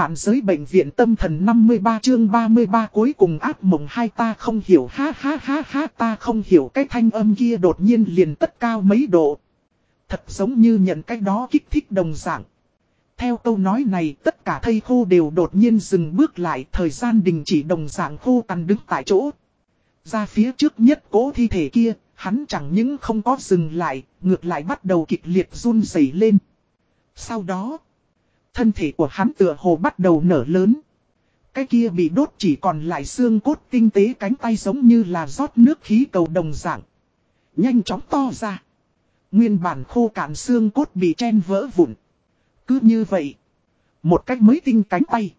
vạn giới bệnh viện tâm thần 53 chương 33 cuối cùng ác mộng hai ta không hiểu ha ha ha ha ta không hiểu cái thanh âm kia đột nhiên liền tất cao mấy độ. Thật giống như nhận cái đó kích thích đồng dạng. Theo câu nói này tất cả thây khô đều đột nhiên dừng bước lại thời gian đình chỉ đồng dạng khô cằn đứng tại chỗ. Ra phía trước nhất cố thi thể kia, hắn chẳng những không có dừng lại, ngược lại bắt đầu kịch liệt run rẩy lên. Sau đó, thân thể của hắn tựa hồ bắt đầu nở lớn. Cái kia bị đốt chỉ còn lại xương cốt tinh tế cánh tay giống như là rót nước khí cầu đồng dạng. Nhanh chóng to ra. Nguyên bản khô cạn xương cốt bị chen vỡ vụn. Cứ như vậy. Một cách mới tinh cánh tay.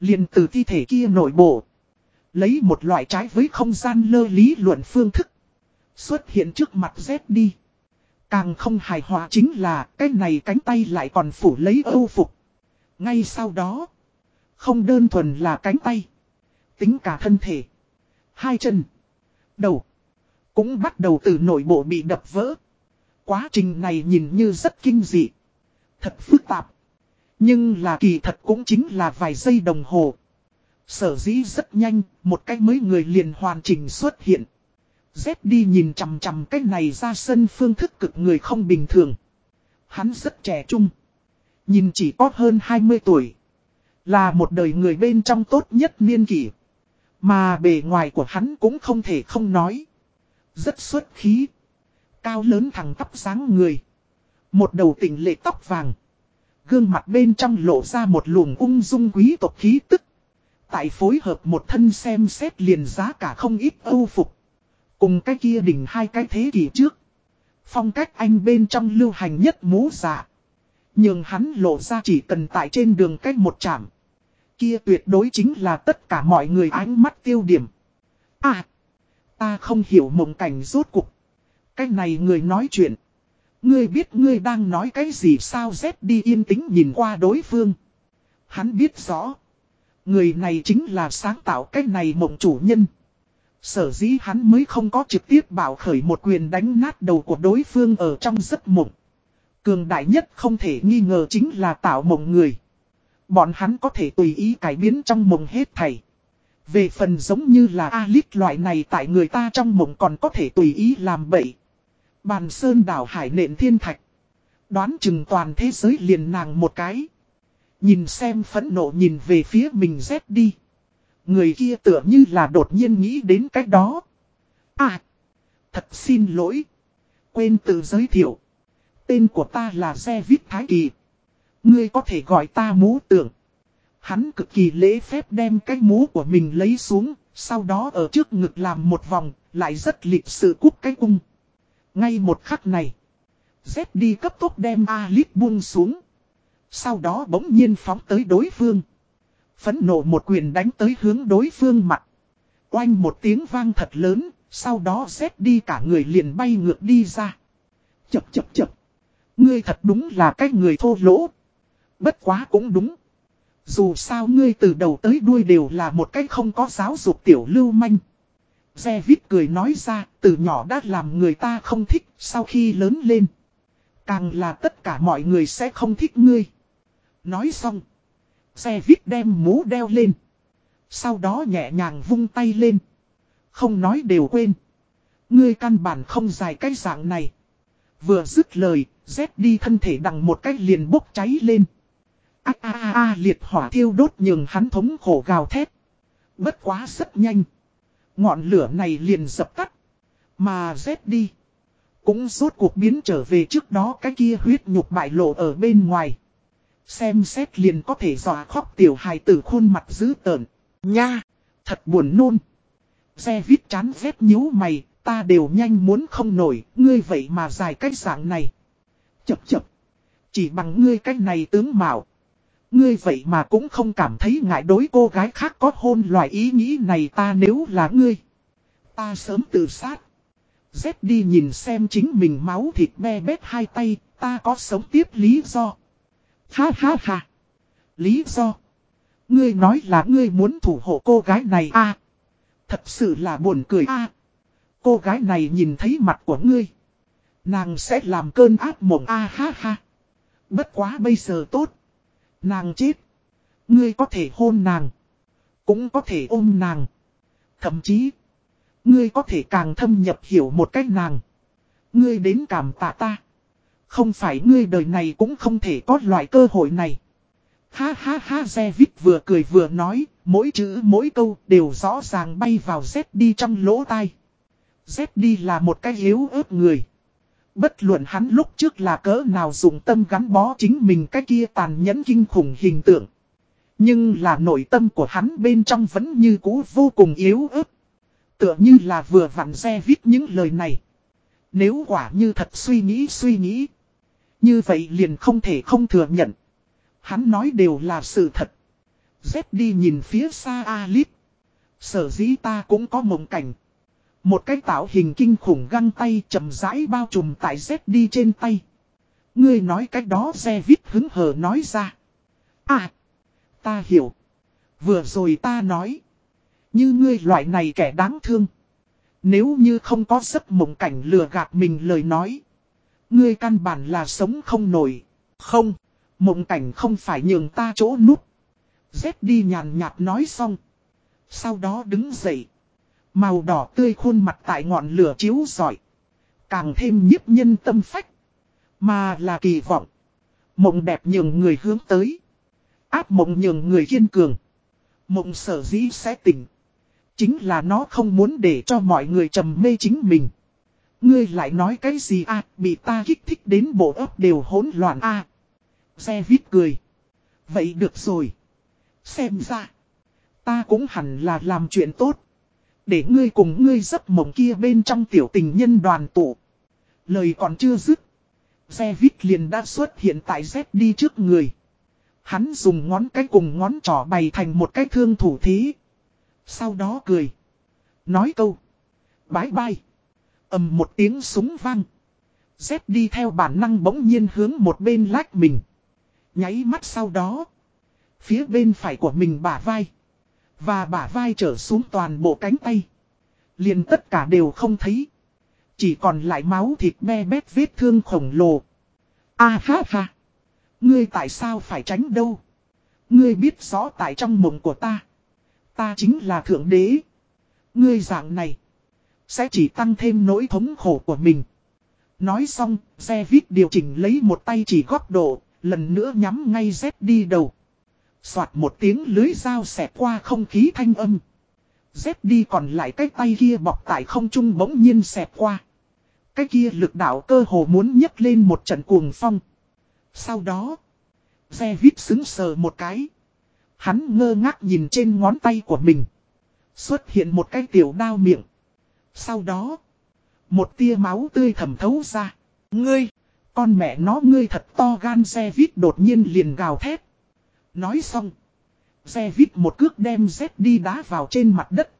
liền từ thi thể kia nội bộ. Lấy một loại trái với không gian lơ lý luận phương thức. Xuất hiện trước mặt Z đi. Càng không hài hòa chính là cái này cánh tay lại còn phủ lấy âu phục. Ngay sau đó. Không đơn thuần là cánh tay. Tính cả thân thể. Hai chân. Đầu. Cũng bắt đầu từ nội bộ bị đập vỡ. Quá trình này nhìn như rất kinh dị. Thật phức tạp. Nhưng là kỳ thật cũng chính là vài giây đồng hồ. Sở dĩ rất nhanh, một cách mới người liền hoàn chỉnh xuất hiện. Z đi nhìn chằm chằm cái này ra sân phương thức cực người không bình thường. Hắn rất trẻ trung. Nhìn chỉ có hơn 20 tuổi. Là một đời người bên trong tốt nhất niên kỷ. Mà bề ngoài của hắn cũng không thể không nói. Rất xuất khí. Cao lớn thẳng tắp sáng người. Một đầu tỉnh lệ tóc vàng. Gương mặt bên trong lộ ra một luồng ung dung quý tộc khí tức. Tại phối hợp một thân xem xét liền giá cả không ít âu phục. Cùng cái kia đỉnh hai cái thế kỷ trước. Phong cách anh bên trong lưu hành nhất mũ dạ. Nhưng hắn lộ ra chỉ cần tại trên đường cách một chạm. Kia tuyệt đối chính là tất cả mọi người ánh mắt tiêu điểm. À! Ta không hiểu mộng cảnh rốt cục. Cái này người nói chuyện. Ngươi biết ngươi đang nói cái gì sao dép đi yên tĩnh nhìn qua đối phương. Hắn biết rõ. Người này chính là sáng tạo cái này mộng chủ nhân. Sở dĩ hắn mới không có trực tiếp bảo khởi một quyền đánh nát đầu của đối phương ở trong giấc mộng. Cường đại nhất không thể nghi ngờ chính là tạo mộng người. Bọn hắn có thể tùy ý cải biến trong mộng hết thảy. Về phần giống như là Alice loại này tại người ta trong mộng còn có thể tùy ý làm bậy. Bàn sơn đảo hải nện thiên thạch. Đoán chừng toàn thế giới liền nàng một cái. Nhìn xem phẫn nộ nhìn về phía mình rét đi. Người kia tựa như là đột nhiên nghĩ đến cách đó. À, thật xin lỗi. Quên tự giới thiệu. Tên của ta là Xe Viết Thái Kỳ. Ngươi có thể gọi ta mũ tưởng. Hắn cực kỳ lễ phép đem cái mũ của mình lấy xuống, sau đó ở trước ngực làm một vòng, lại rất lịch sự cúp cái cung. Ngay một khắc này, Z đi cấp tốc đem Alice buông xuống. Sau đó bỗng nhiên phóng tới đối phương. Phấn nộ một quyền đánh tới hướng đối phương mặt. Oanh một tiếng vang thật lớn, sau đó Z đi cả người liền bay ngược đi ra. Chập chập chập. Ngươi thật đúng là cái người thô lỗ. Bất quá cũng đúng. Dù sao ngươi từ đầu tới đuôi đều là một cái không có giáo dục tiểu lưu manh. Xe vít cười nói ra, từ nhỏ đã làm người ta không thích, sau khi lớn lên. Càng là tất cả mọi người sẽ không thích ngươi. Nói xong. Xe vít đem mũ đeo lên. Sau đó nhẹ nhàng vung tay lên. Không nói đều quên. Ngươi căn bản không dài cái dạng này. Vừa dứt lời, Rét đi thân thể đằng một cách liền bốc cháy lên. A a a a liệt hỏa thiêu đốt nhường hắn thống khổ gào thét. Bất quá rất nhanh. Ngọn lửa này liền dập tắt. Mà rét đi. Cũng rốt cuộc biến trở về trước đó cái kia huyết nhục bại lộ ở bên ngoài. Xem xét liền có thể dò khóc tiểu hài tử khuôn mặt dữ tợn. Nha! Thật buồn nôn. Xe vít chán rét nhíu mày, ta đều nhanh muốn không nổi, ngươi vậy mà dài cách dạng này. Chập chập. Chỉ bằng ngươi cách này tướng mạo. Ngươi vậy mà cũng không cảm thấy ngại đối cô gái khác có hôn loại ý nghĩ này ta nếu là ngươi. Ta sớm tự sát. Dép đi nhìn xem chính mình máu thịt be bét hai tay, ta có sống tiếp lý do. Ha ha ha. Lý do. Ngươi nói là ngươi muốn thủ hộ cô gái này a Thật sự là buồn cười a Cô gái này nhìn thấy mặt của ngươi. Nàng sẽ làm cơn ác mộng a ha ha. Bất quá bây giờ tốt. Nàng chết. Ngươi có thể hôn nàng. Cũng có thể ôm nàng. Thậm chí. Ngươi có thể càng thâm nhập hiểu một cách nàng. Ngươi đến cảm tạ ta. Không phải ngươi đời này cũng không thể có loại cơ hội này. Ha ha ha Zevit vừa cười vừa nói, mỗi chữ mỗi câu đều rõ ràng bay vào Z đi trong lỗ tai. Z đi là một cái yếu ớt người. Bất luận hắn lúc trước là cỡ nào dùng tâm gắn bó chính mình cái kia tàn nhẫn kinh khủng hình tượng. Nhưng là nội tâm của hắn bên trong vẫn như cũ vô cùng yếu ớt. Tựa như là vừa vặn xe viết những lời này. Nếu quả như thật suy nghĩ suy nghĩ. Như vậy liền không thể không thừa nhận. Hắn nói đều là sự thật. Dép đi nhìn phía xa Alip. Sở dĩ ta cũng có mộng cảnh. Một cái tạo hình kinh khủng găng tay chầm rãi bao trùm tại Z đi trên tay. Ngươi nói cách đó xe viết hứng hờ nói ra. À, ta hiểu. Vừa rồi ta nói. Như ngươi loại này kẻ đáng thương. Nếu như không có giấc mộng cảnh lừa gạt mình lời nói. Ngươi căn bản là sống không nổi. Không, mộng cảnh không phải nhường ta chỗ nút. Z đi nhàn nhạt nói xong. Sau đó đứng dậy. Màu đỏ tươi khuôn mặt tại ngọn lửa chiếu giỏi. Càng thêm nhiếp nhân tâm phách. Mà là kỳ vọng. Mộng đẹp nhường người hướng tới. Áp mộng nhường người kiên cường. Mộng sở dĩ sẽ tỉnh. Chính là nó không muốn để cho mọi người trầm mê chính mình. Ngươi lại nói cái gì à, bị ta kích thích đến bộ ấp đều hỗn loạn à. Xe viết cười. Vậy được rồi. Xem ra. Ta cũng hẳn là làm chuyện tốt. Để ngươi cùng ngươi giấc mộng kia bên trong tiểu tình nhân đoàn tụ. Lời còn chưa dứt. Xe vít liền đã xuất hiện tại Z đi trước người. Hắn dùng ngón cái cùng ngón trỏ bày thành một cái thương thủ thí. Sau đó cười. Nói câu. Bái bai. ầm một tiếng súng vang. Z đi theo bản năng bỗng nhiên hướng một bên lách mình. Nháy mắt sau đó. Phía bên phải của mình bả vai. Và bả vai trở xuống toàn bộ cánh tay. liền tất cả đều không thấy. Chỉ còn lại máu thịt me bét vết thương khổng lồ. À ha ha. Ngươi tại sao phải tránh đâu? Ngươi biết rõ tại trong mộng của ta. Ta chính là thượng đế. Ngươi dạng này. Sẽ chỉ tăng thêm nỗi thống khổ của mình. Nói xong, xe viết điều chỉnh lấy một tay chỉ góc độ, lần nữa nhắm ngay Z đi đầu. Xoạt một tiếng lưới dao xẹt qua không khí thanh âm. dép đi còn lại cái tay kia bọc tại không trung bỗng nhiên xẹt qua. Cái kia lực đạo cơ hồ muốn nhấc lên một trận cuồng phong. Sau đó, xe vít xứng sờ một cái. Hắn ngơ ngác nhìn trên ngón tay của mình. Xuất hiện một cái tiểu đao miệng. Sau đó, một tia máu tươi thẩm thấu ra. Ngươi, con mẹ nó ngươi thật to gan xe vít đột nhiên liền gào thét. Nói xong, xe vít một cước đem Z đi đá vào trên mặt đất.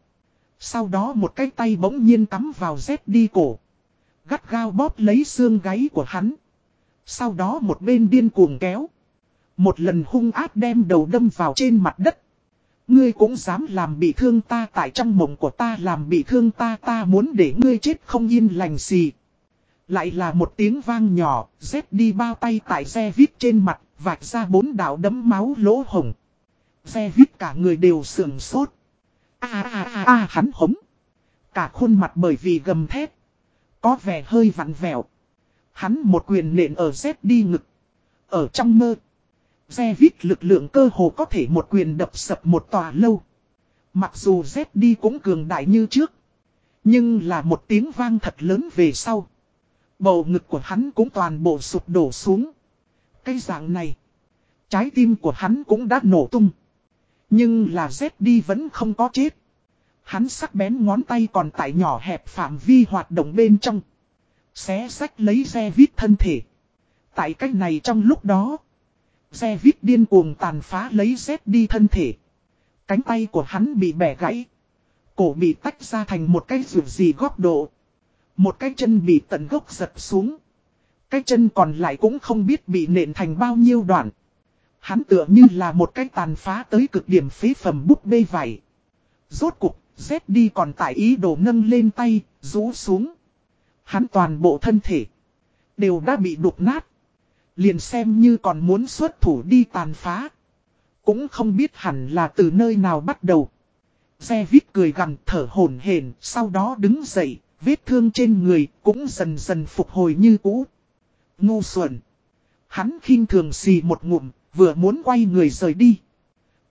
Sau đó một cái tay bỗng nhiên cắm vào Z đi cổ. Gắt gao bóp lấy xương gáy của hắn. Sau đó một bên điên cuồng kéo. Một lần hung áp đem đầu đâm vào trên mặt đất. Ngươi cũng dám làm bị thương ta tại trong mộng của ta làm bị thương ta ta muốn để ngươi chết không yên lành gì. Lại là một tiếng vang nhỏ, rét đi bao tay tại xe vít trên mặt, vạch ra bốn đạo đấm máu lỗ hồng. Xe huyết cả người đều sườn sốt. a a a a hắn hống. Cả khuôn mặt bởi vì gầm thét. Có vẻ hơi vặn vẹo. Hắn một quyền nện ở Z đi ngực. Ở trong mơ. Xe huyết lực lượng cơ hồ có thể một quyền đập sập một tòa lâu. Mặc dù Z đi cũng cường đại như trước. Nhưng là một tiếng vang thật lớn về sau. Bầu ngực của hắn cũng toàn bộ sụp đổ xuống. Cái dạng này. Trái tim của hắn cũng đã nổ tung. Nhưng là Z đi vẫn không có chết. Hắn sắc bén ngón tay còn tại nhỏ hẹp phạm vi hoạt động bên trong. Xé sách lấy xe vít thân thể. Tại cách này trong lúc đó. Xe vít điên cuồng tàn phá lấy dép đi thân thể. Cánh tay của hắn bị bẻ gãy. Cổ bị tách ra thành một cái rượu gì góc độ. Một cái chân bị tận gốc giật xuống. Cái chân còn lại cũng không biết bị nện thành bao nhiêu đoạn. Hắn tựa như là một cái tàn phá tới cực điểm phế phẩm bút bê vải. Rốt cục, Z đi còn tại ý đồ nâng lên tay, rú xuống. Hắn toàn bộ thân thể. Đều đã bị đục nát. Liền xem như còn muốn xuất thủ đi tàn phá. Cũng không biết hẳn là từ nơi nào bắt đầu. Xe vít cười gằn thở hổn hển, sau đó đứng dậy, vết thương trên người cũng dần dần phục hồi như cũ. Ngu xuẩn. Hắn khinh thường xì một ngụm, vừa muốn quay người rời đi.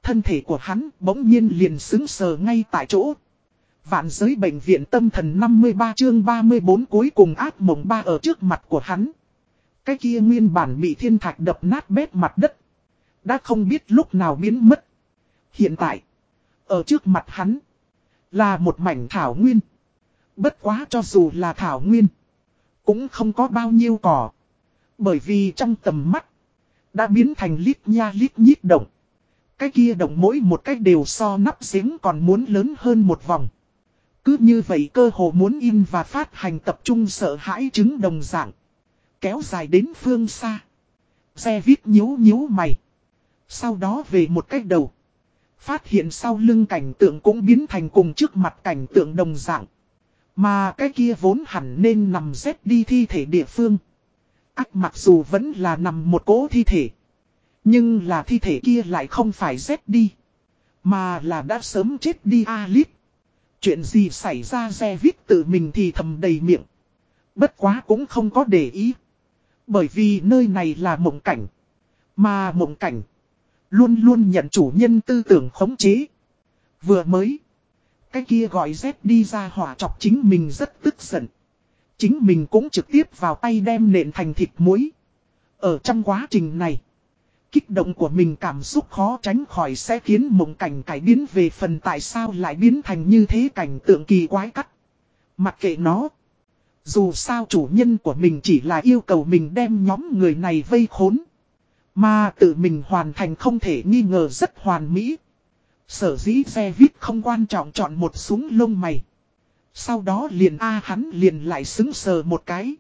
Thân thể của hắn bỗng nhiên liền xứng sờ ngay tại chỗ. Vạn giới bệnh viện tâm thần 53 chương 34 cuối cùng ác mộng ba ở trước mặt của hắn. Cái kia nguyên bản bị thiên thạch đập nát bét mặt đất. Đã không biết lúc nào biến mất. Hiện tại, ở trước mặt hắn, là một mảnh thảo nguyên. Bất quá cho dù là thảo nguyên, cũng không có bao nhiêu cỏ. Bởi vì trong tầm mắt, đã biến thành lít nha lít nhít động. Cái kia động mỗi một cách đều so nắp giếng còn muốn lớn hơn một vòng. Cứ như vậy cơ hồ muốn in và phát hành tập trung sợ hãi chứng đồng dạng. Kéo dài đến phương xa. Xe viết nhíu nhíu mày. Sau đó về một cách đầu. Phát hiện sau lưng cảnh tượng cũng biến thành cùng trước mặt cảnh tượng đồng dạng. Mà cái kia vốn hẳn nên nằm dép đi thi thể địa phương. Ác mặc dù vẫn là nằm một cỗ thi thể. Nhưng là thi thể kia lại không phải rét đi. Mà là đã sớm chết đi Alip. Chuyện gì xảy ra xe viết tự mình thì thầm đầy miệng. Bất quá cũng không có để ý. Bởi vì nơi này là mộng cảnh. Mà mộng cảnh. Luôn luôn nhận chủ nhân tư tưởng khống chế. Vừa mới. Cái kia gọi Z đi ra hỏa chọc chính mình rất tức giận. Chính mình cũng trực tiếp vào tay đem nện thành thịt muối. Ở trong quá trình này. Kích động của mình cảm xúc khó tránh khỏi sẽ khiến mộng cảnh cải biến về phần tại sao lại biến thành như thế cảnh tượng kỳ quái cắt. Mặc kệ nó. Dù sao chủ nhân của mình chỉ là yêu cầu mình đem nhóm người này vây khốn. Mà tự mình hoàn thành không thể nghi ngờ rất hoàn mỹ. Sở dĩ xe viết không quan trọng chọn một súng lông mày. Sau đó liền A hắn liền lại xứng sờ một cái.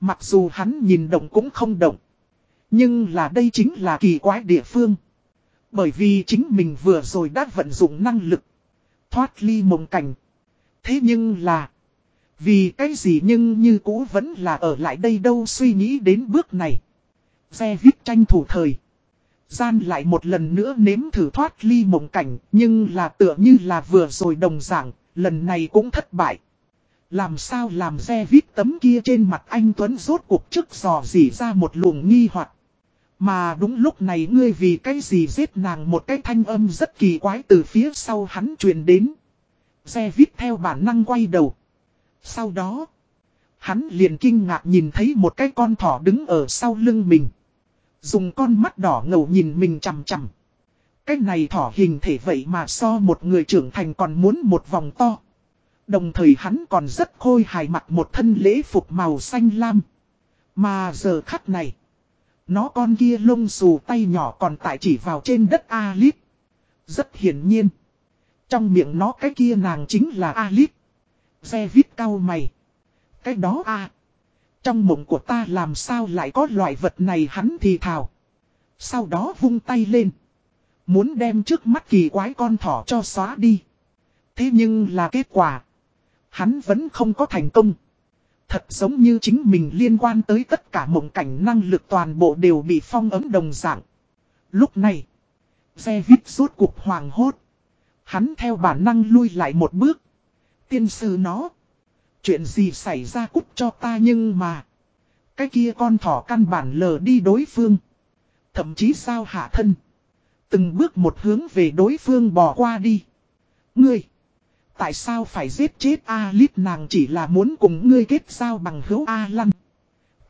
Mặc dù hắn nhìn động cũng không động. Nhưng là đây chính là kỳ quái địa phương. Bởi vì chính mình vừa rồi đã vận dụng năng lực. Thoát ly mộng cảnh. Thế nhưng là. Vì cái gì nhưng như cũ vẫn là ở lại đây đâu suy nghĩ đến bước này. Xe viết tranh thủ thời. Gian lại một lần nữa nếm thử thoát ly mộng cảnh, nhưng là tựa như là vừa rồi đồng dạng, lần này cũng thất bại. Làm sao làm xe vít tấm kia trên mặt anh Tuấn rốt cuộc trước dò dỉ ra một luồng nghi hoặc Mà đúng lúc này ngươi vì cái gì giết nàng một cái thanh âm rất kỳ quái từ phía sau hắn truyền đến. Xe vít theo bản năng quay đầu. Sau đó, hắn liền kinh ngạc nhìn thấy một cái con thỏ đứng ở sau lưng mình. Dùng con mắt đỏ ngầu nhìn mình chằm chằm. Cái này thỏ hình thể vậy mà so một người trưởng thành còn muốn một vòng to. Đồng thời hắn còn rất khôi hài mặc một thân lễ phục màu xanh lam. Mà giờ khắc này, nó con kia lông xù tay nhỏ còn tại chỉ vào trên đất Alip. Rất hiển nhiên. Trong miệng nó cái kia nàng chính là Alip. Xe viết cao mày. Cái đó a Trong mộng của ta làm sao lại có loại vật này hắn thì thào. Sau đó vung tay lên. Muốn đem trước mắt kỳ quái con thỏ cho xóa đi. Thế nhưng là kết quả. Hắn vẫn không có thành công. Thật giống như chính mình liên quan tới tất cả mộng cảnh năng lực toàn bộ đều bị phong ấm đồng dạng. Lúc này, xe vít rốt cuộc hoàng hốt. Hắn theo bản năng lui lại một bước. Tiên sư nó. Chuyện gì xảy ra cút cho ta nhưng mà. Cái kia con thỏ căn bản lờ đi đối phương. Thậm chí sao hạ thân. Từng bước một hướng về đối phương bỏ qua đi. Ngươi. Tại sao phải giết chết A Lít nàng chỉ là muốn cùng ngươi kết giao bằng hữu a lăng?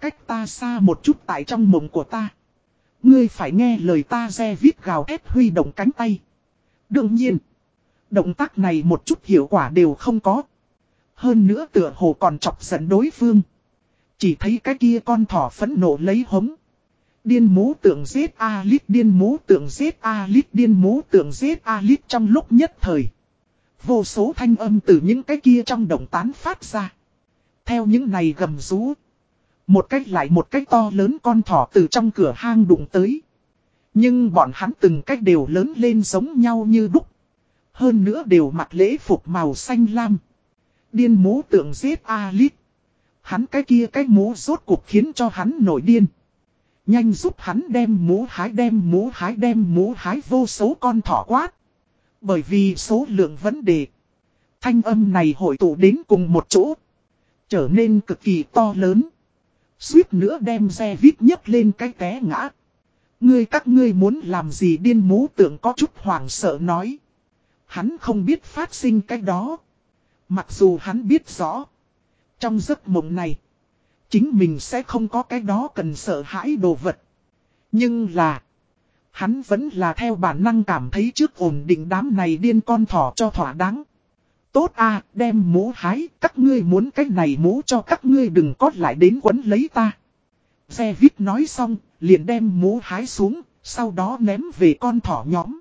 Cách ta xa một chút tại trong mộng của ta. Ngươi phải nghe lời ta re viết gào ép huy động cánh tay. Đương nhiên. Động tác này một chút hiệu quả đều không có. Hơn nữa tựa hồ còn chọc giận đối phương. Chỉ thấy cái kia con thỏ phẫn nộ lấy hống. Điên mố tượng giết A-lít điên mố tượng giết A-lít điên mố tượng giết A-lít trong lúc nhất thời. Vô số thanh âm từ những cái kia trong động tán phát ra. Theo những này gầm rú. Một cách lại một cách to lớn con thỏ từ trong cửa hang đụng tới. Nhưng bọn hắn từng cách đều lớn lên giống nhau như đúc. Hơn nữa đều mặc lễ phục màu xanh lam. Điên mố tượng giết A-lít. Hắn cái kia cái mố rốt cuộc khiến cho hắn nổi điên. Nhanh giúp hắn đem mũ hái, đem mũ hái, đem mũ hái, vô số con thỏ quát. Bởi vì số lượng vấn đề. Thanh âm này hội tụ đến cùng một chỗ. Trở nên cực kỳ to lớn. Suýt nữa đem xe vít nhấc lên cái té ngã. Ngươi, các ngươi muốn làm gì điên mũ tưởng có chút hoảng sợ nói. Hắn không biết phát sinh cái đó. Mặc dù hắn biết rõ. Trong giấc mộng này. Chính mình sẽ không có cái đó cần sợ hãi đồ vật. Nhưng là. Hắn vẫn là theo bản năng cảm thấy trước ổn định đám này điên con thỏ cho thỏa đáng. Tốt à, đem mũ hái, các ngươi muốn cái này mũ cho các ngươi đừng có lại đến quấn lấy ta. Xe vít nói xong, liền đem mũ hái xuống, sau đó ném về con thỏ nhóm.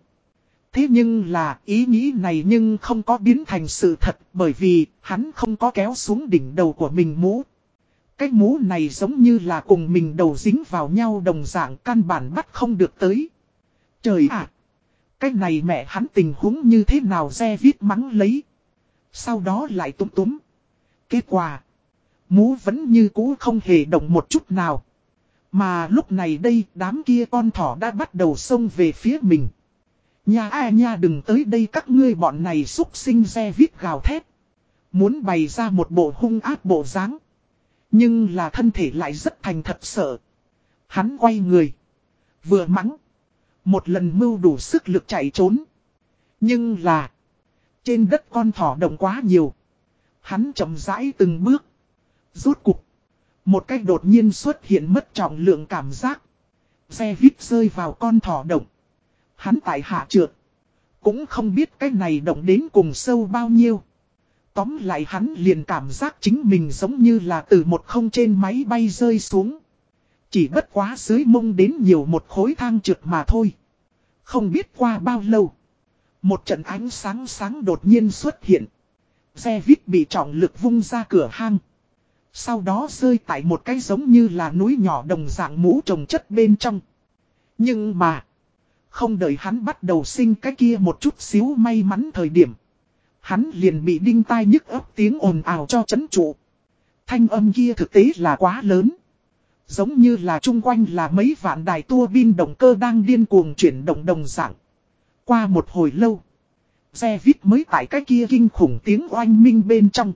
Thế nhưng là ý nghĩ này nhưng không có biến thành sự thật bởi vì hắn không có kéo xuống đỉnh đầu của mình mũ. Cái mũ này giống như là cùng mình đầu dính vào nhau đồng dạng căn bản bắt không được tới. Trời ạ! cái này mẹ hắn tình huống như thế nào xe viết mắng lấy. Sau đó lại túm túm. Kết quả. Mũ vẫn như cũ không hề động một chút nào. Mà lúc này đây, đám kia con thỏ đã bắt đầu xông về phía mình. Nhà a nha đừng tới đây các ngươi bọn này xúc sinh xe viết gào thét. Muốn bày ra một bộ hung ác bộ dáng nhưng là thân thể lại rất thành thật sợ. Hắn quay người. Vừa mắng. Một lần mưu đủ sức lực chạy trốn. Nhưng là. Trên đất con thỏ động quá nhiều. Hắn chậm rãi từng bước. Rốt cục. Một cách đột nhiên xuất hiện mất trọng lượng cảm giác. Xe vít rơi vào con thỏ động. Hắn tại hạ trượt. Cũng không biết cái này động đến cùng sâu bao nhiêu. Tóm lại hắn liền cảm giác chính mình giống như là từ một không trên máy bay rơi xuống. Chỉ bất quá dưới mông đến nhiều một khối thang trượt mà thôi. Không biết qua bao lâu. Một trận ánh sáng sáng đột nhiên xuất hiện. Xe vít bị trọng lực vung ra cửa hang. Sau đó rơi tại một cái giống như là núi nhỏ đồng dạng mũ trồng chất bên trong. Nhưng mà. Không đợi hắn bắt đầu sinh cái kia một chút xíu may mắn thời điểm. Hắn liền bị đinh tai nhức ấp tiếng ồn ào cho chấn trụ. Thanh âm kia thực tế là quá lớn. Giống như là chung quanh là mấy vạn đài tua bin động cơ đang điên cuồng chuyển động đồng dạng. Qua một hồi lâu. Xe vít mới tại cái kia kinh khủng tiếng oanh minh bên trong.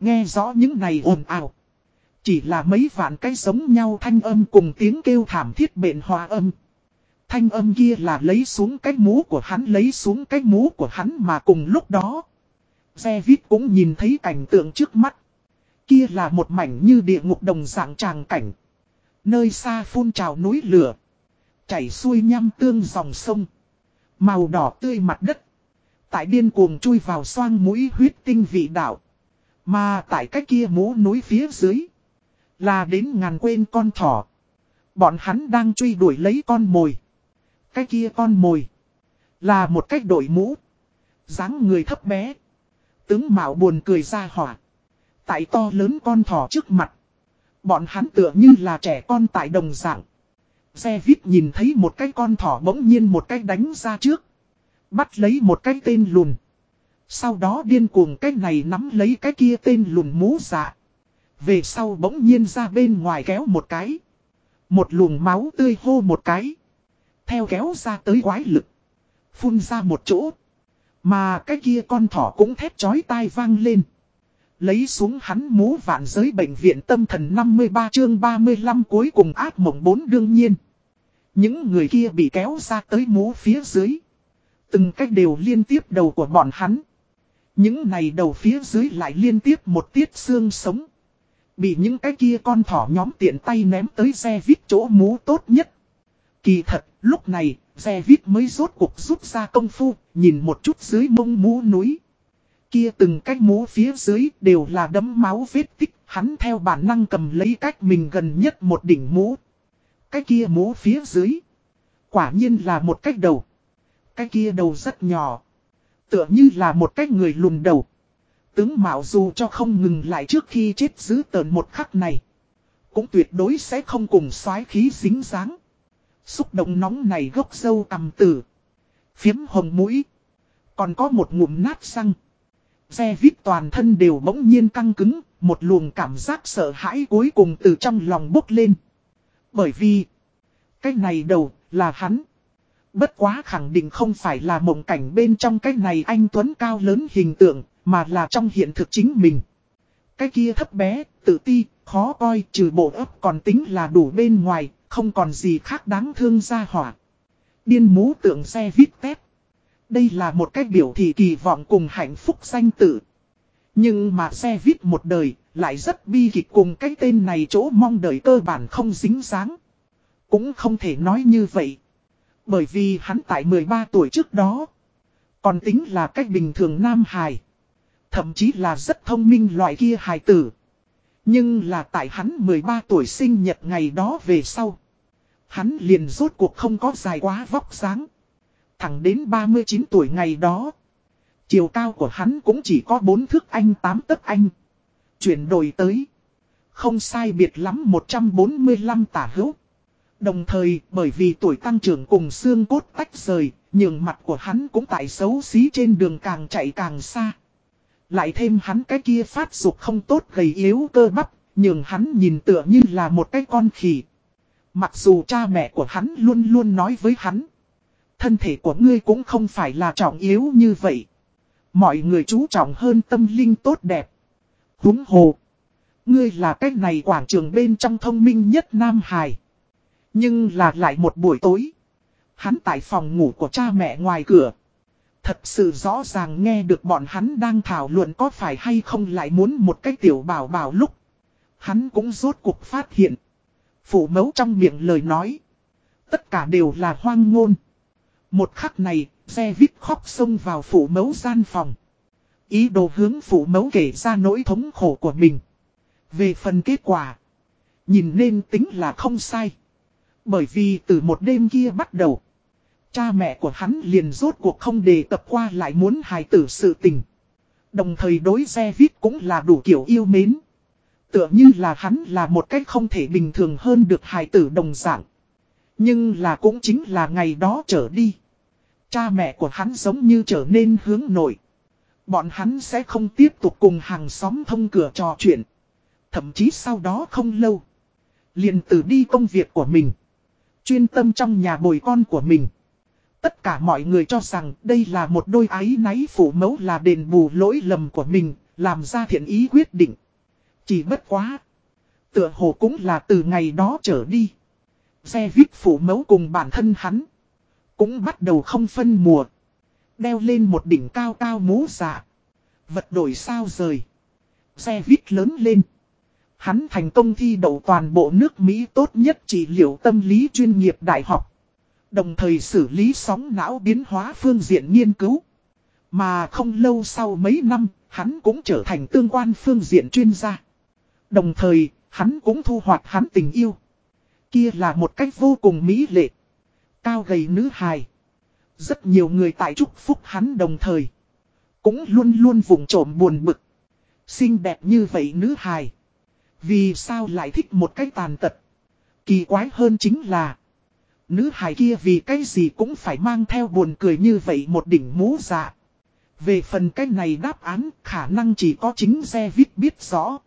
Nghe rõ những này ồn ào. Chỉ là mấy vạn cái giống nhau thanh âm cùng tiếng kêu thảm thiết bệnh hòa âm. Thanh âm kia là lấy xuống cái mũ của hắn, lấy xuống cái mũ của hắn mà cùng lúc đó. Xe vít cũng nhìn thấy cảnh tượng trước mắt. Kia là một mảnh như địa ngục đồng dạng tràng cảnh. Nơi xa phun trào núi lửa. Chảy xuôi nham tương dòng sông. Màu đỏ tươi mặt đất. Tại điên cuồng chui vào xoang mũi huyết tinh vị đạo. Mà tại cái kia mũ núi phía dưới. Là đến ngàn quên con thỏ. Bọn hắn đang truy đuổi lấy con mồi. Cái kia con mồi. Là một cách đội mũ. dáng người thấp bé. Tướng mạo buồn cười ra hỏa. Tại to lớn con thỏ trước mặt. Bọn hắn tựa như là trẻ con tại đồng dạng. Xe vít nhìn thấy một cái con thỏ bỗng nhiên một cái đánh ra trước. Bắt lấy một cái tên lùn. Sau đó điên cuồng cái này nắm lấy cái kia tên lùn mũ dạ. Về sau bỗng nhiên ra bên ngoài kéo một cái. Một luồng máu tươi hô một cái. Theo kéo ra tới quái lực. Phun ra một chỗ. Mà cái kia con thỏ cũng thét chói tai vang lên. Lấy xuống hắn mũ vạn giới bệnh viện tâm thần 53 chương 35 cuối cùng áp mộng 4 đương nhiên. Những người kia bị kéo ra tới mũ phía dưới. Từng cách đều liên tiếp đầu của bọn hắn. Những này đầu phía dưới lại liên tiếp một tiết xương sống. Bị những cái kia con thỏ nhóm tiện tay ném tới xe vít chỗ mũ tốt nhất. Kỳ thật, lúc này, xe vít mới rốt cuộc rút ra công phu, nhìn một chút dưới mông mũ núi. Kia từng cái mũ phía dưới đều là đấm máu vết tích, hắn theo bản năng cầm lấy cách mình gần nhất một đỉnh mũ. Cái kia mũ phía dưới. Quả nhiên là một cách đầu. Cái kia đầu rất nhỏ. Tựa như là một cái người lùn đầu. Tướng Mạo dù cho không ngừng lại trước khi chết giữ tờn một khắc này. Cũng tuyệt đối sẽ không cùng xoái khí dính dáng. Xúc động nóng này gốc dâu tầm tử. Phiếm hồng mũi. Còn có một ngụm nát răng. Xe vít toàn thân đều bỗng nhiên căng cứng. Một luồng cảm giác sợ hãi cuối cùng từ trong lòng bốc lên. Bởi vì. Cái này đầu, là hắn. Bất quá khẳng định không phải là mộng cảnh bên trong cái này anh Tuấn cao lớn hình tượng, mà là trong hiện thực chính mình. Cái kia thấp bé, tự ti, khó coi, trừ bộ ấp còn tính là đủ bên ngoài, không còn gì khác đáng thương ra hỏa. Điên mú tượng xe vít tép. Đây là một cách biểu thị kỳ vọng cùng hạnh phúc danh tự. Nhưng mà xe vít một đời, lại rất bi kịch cùng cái tên này chỗ mong đợi cơ bản không dính dáng. Cũng không thể nói như vậy. Bởi vì hắn tại 13 tuổi trước đó, còn tính là cách bình thường nam hài. Thậm chí là rất thông minh loại kia hài tử. Nhưng là tại hắn 13 tuổi sinh nhật ngày đó về sau. Hắn liền rốt cuộc không có dài quá vóc dáng. Thẳng đến 39 tuổi ngày đó. Chiều cao của hắn cũng chỉ có 4 thước anh 8 tấc anh. Chuyển đổi tới. Không sai biệt lắm 145 tả hữu. Đồng thời bởi vì tuổi tăng trưởng cùng xương cốt tách rời, nhường mặt của hắn cũng tại xấu xí trên đường càng chạy càng xa. Lại thêm hắn cái kia phát dục không tốt gầy yếu cơ bắp, nhường hắn nhìn tựa như là một cái con khỉ. Mặc dù cha mẹ của hắn luôn luôn nói với hắn. Thân thể của ngươi cũng không phải là trọng yếu như vậy. Mọi người chú trọng hơn tâm linh tốt đẹp. Húng hồ. Ngươi là cách này quảng trường bên trong thông minh nhất Nam Hải. Nhưng là lại một buổi tối. Hắn tại phòng ngủ của cha mẹ ngoài cửa. Thật sự rõ ràng nghe được bọn hắn đang thảo luận có phải hay không lại muốn một cái tiểu bảo bảo lúc. Hắn cũng rốt cuộc phát hiện. phủ mẫu trong miệng lời nói. Tất cả đều là hoang ngôn. Một khắc này, xe vít khóc xông vào phủ mẫu gian phòng. Ý đồ hướng phủ mẫu kể ra nỗi thống khổ của mình. Về phần kết quả, nhìn nên tính là không sai. Bởi vì từ một đêm kia bắt đầu, cha mẹ của hắn liền rốt cuộc không đề tập qua lại muốn hài tử sự tình. Đồng thời đối xe viết cũng là đủ kiểu yêu mến. Tựa như là hắn là một cách không thể bình thường hơn được hài tử đồng dạng. Nhưng là cũng chính là ngày đó trở đi. Cha mẹ của hắn giống như trở nên hướng nội. Bọn hắn sẽ không tiếp tục cùng hàng xóm thông cửa trò chuyện. Thậm chí sau đó không lâu. liền từ đi công việc của mình. Chuyên tâm trong nhà bồi con của mình. Tất cả mọi người cho rằng đây là một đôi ái náy phủ mẫu là đền bù lỗi lầm của mình, làm ra thiện ý quyết định. Chỉ bất quá. Tựa hồ cũng là từ ngày đó trở đi. Xe viết phủ mẫu cùng bản thân hắn. Cũng bắt đầu không phân mùa. Đeo lên một đỉnh cao cao mũ dạ. Vật đổi sao rời. Xe viết lớn lên. Hắn thành công thi đậu toàn bộ nước Mỹ tốt nhất trị liệu tâm lý chuyên nghiệp đại học. Đồng thời xử lý sóng não biến hóa phương diện nghiên cứu. Mà không lâu sau mấy năm, hắn cũng trở thành tương quan phương diện chuyên gia. Đồng thời, hắn cũng thu hoạch hắn tình yêu. Kia là một cách vô cùng mỹ lệ. Cao gầy nữ hài. Rất nhiều người tại chúc phúc hắn đồng thời. Cũng luôn luôn vùng trộm buồn bực. Xinh đẹp như vậy nữ hài. Vì sao lại thích một cái tàn tật? Kỳ quái hơn chính là. Nữ hài kia vì cái gì cũng phải mang theo buồn cười như vậy một đỉnh mũ dạ. Về phần cái này đáp án, khả năng chỉ có chính xe viết biết rõ.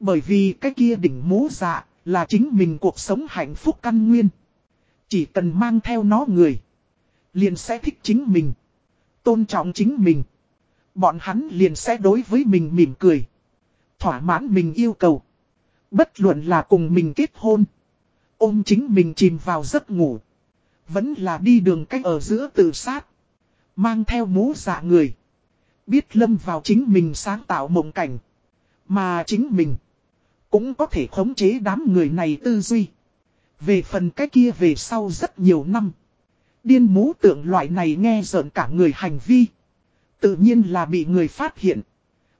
Bởi vì cái kia đỉnh mũ dạ là chính mình cuộc sống hạnh phúc căn nguyên. Chỉ cần mang theo nó người. Liền sẽ thích chính mình. Tôn trọng chính mình. Bọn hắn liền sẽ đối với mình mỉm cười. Thỏa mãn mình yêu cầu. Bất luận là cùng mình kết hôn. Ôm chính mình chìm vào giấc ngủ. Vẫn là đi đường cách ở giữa tự sát. Mang theo mũ dạ người. Biết lâm vào chính mình sáng tạo mộng cảnh. Mà chính mình. Cũng có thể khống chế đám người này tư duy. Về phần cái kia về sau rất nhiều năm. Điên mũ tượng loại này nghe rợn cả người hành vi. Tự nhiên là bị người phát hiện.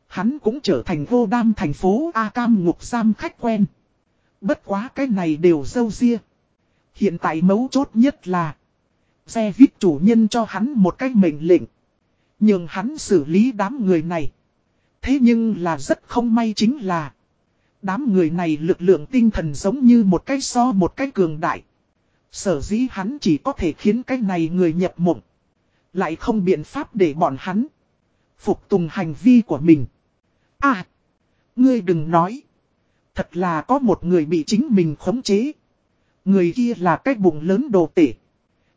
Hắn cũng trở thành vô đam thành phố A Cam ngục giam khách quen. Bất quá cái này đều dâu ria. Hiện tại mấu chốt nhất là. Xe viết chủ nhân cho hắn một cái mệnh lệnh. Nhưng hắn xử lý đám người này. Thế nhưng là rất không may chính là. Đám người này lực lượng tinh thần giống như một cái so một cái cường đại. Sở dĩ hắn chỉ có thể khiến cái này người nhập mộng. Lại không biện pháp để bọn hắn. Phục tùng hành vi của mình. À! Ngươi đừng nói. Thật là có một người bị chính mình khống chế. Người kia là cái bụng lớn đồ tể.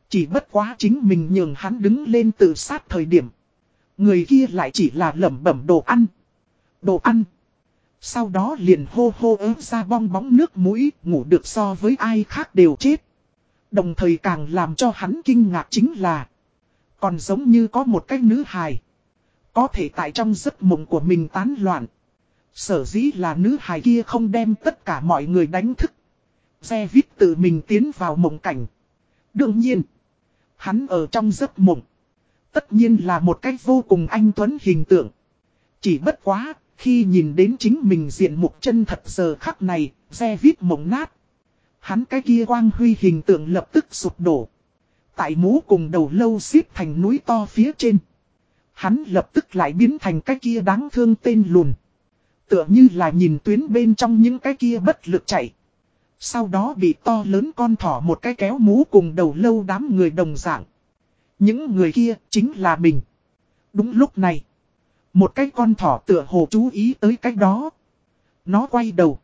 Chỉ bất quá chính mình nhường hắn đứng lên tự sát thời điểm. Người kia lại chỉ là lẩm bẩm đồ ăn. Đồ ăn. Sau đó liền hô hô ớ ra bong bóng nước mũi, ngủ được so với ai khác đều chết. Đồng thời càng làm cho hắn kinh ngạc chính là Còn giống như có một cái nữ hài Có thể tại trong giấc mộng của mình tán loạn Sở dĩ là nữ hài kia không đem tất cả mọi người đánh thức Xe vít tự mình tiến vào mộng cảnh Đương nhiên, Hắn ở trong giấc mộng Tất nhiên là một cách vô cùng anh tuấn hình tượng Chỉ bất quá, Khi nhìn đến chính mình diện mục chân thật giờ khắc này, Xe vít mộng nát Hắn cái kia quang huy hình tượng lập tức sụp đổ. Tại mũ cùng đầu lâu xếp thành núi to phía trên. Hắn lập tức lại biến thành cái kia đáng thương tên lùn. Tựa như là nhìn tuyến bên trong những cái kia bất lực chạy. Sau đó bị to lớn con thỏ một cái kéo mũ cùng đầu lâu đám người đồng dạng. Những người kia chính là mình. Đúng lúc này. Một cái con thỏ tựa hồ chú ý tới cái đó. Nó quay đầu.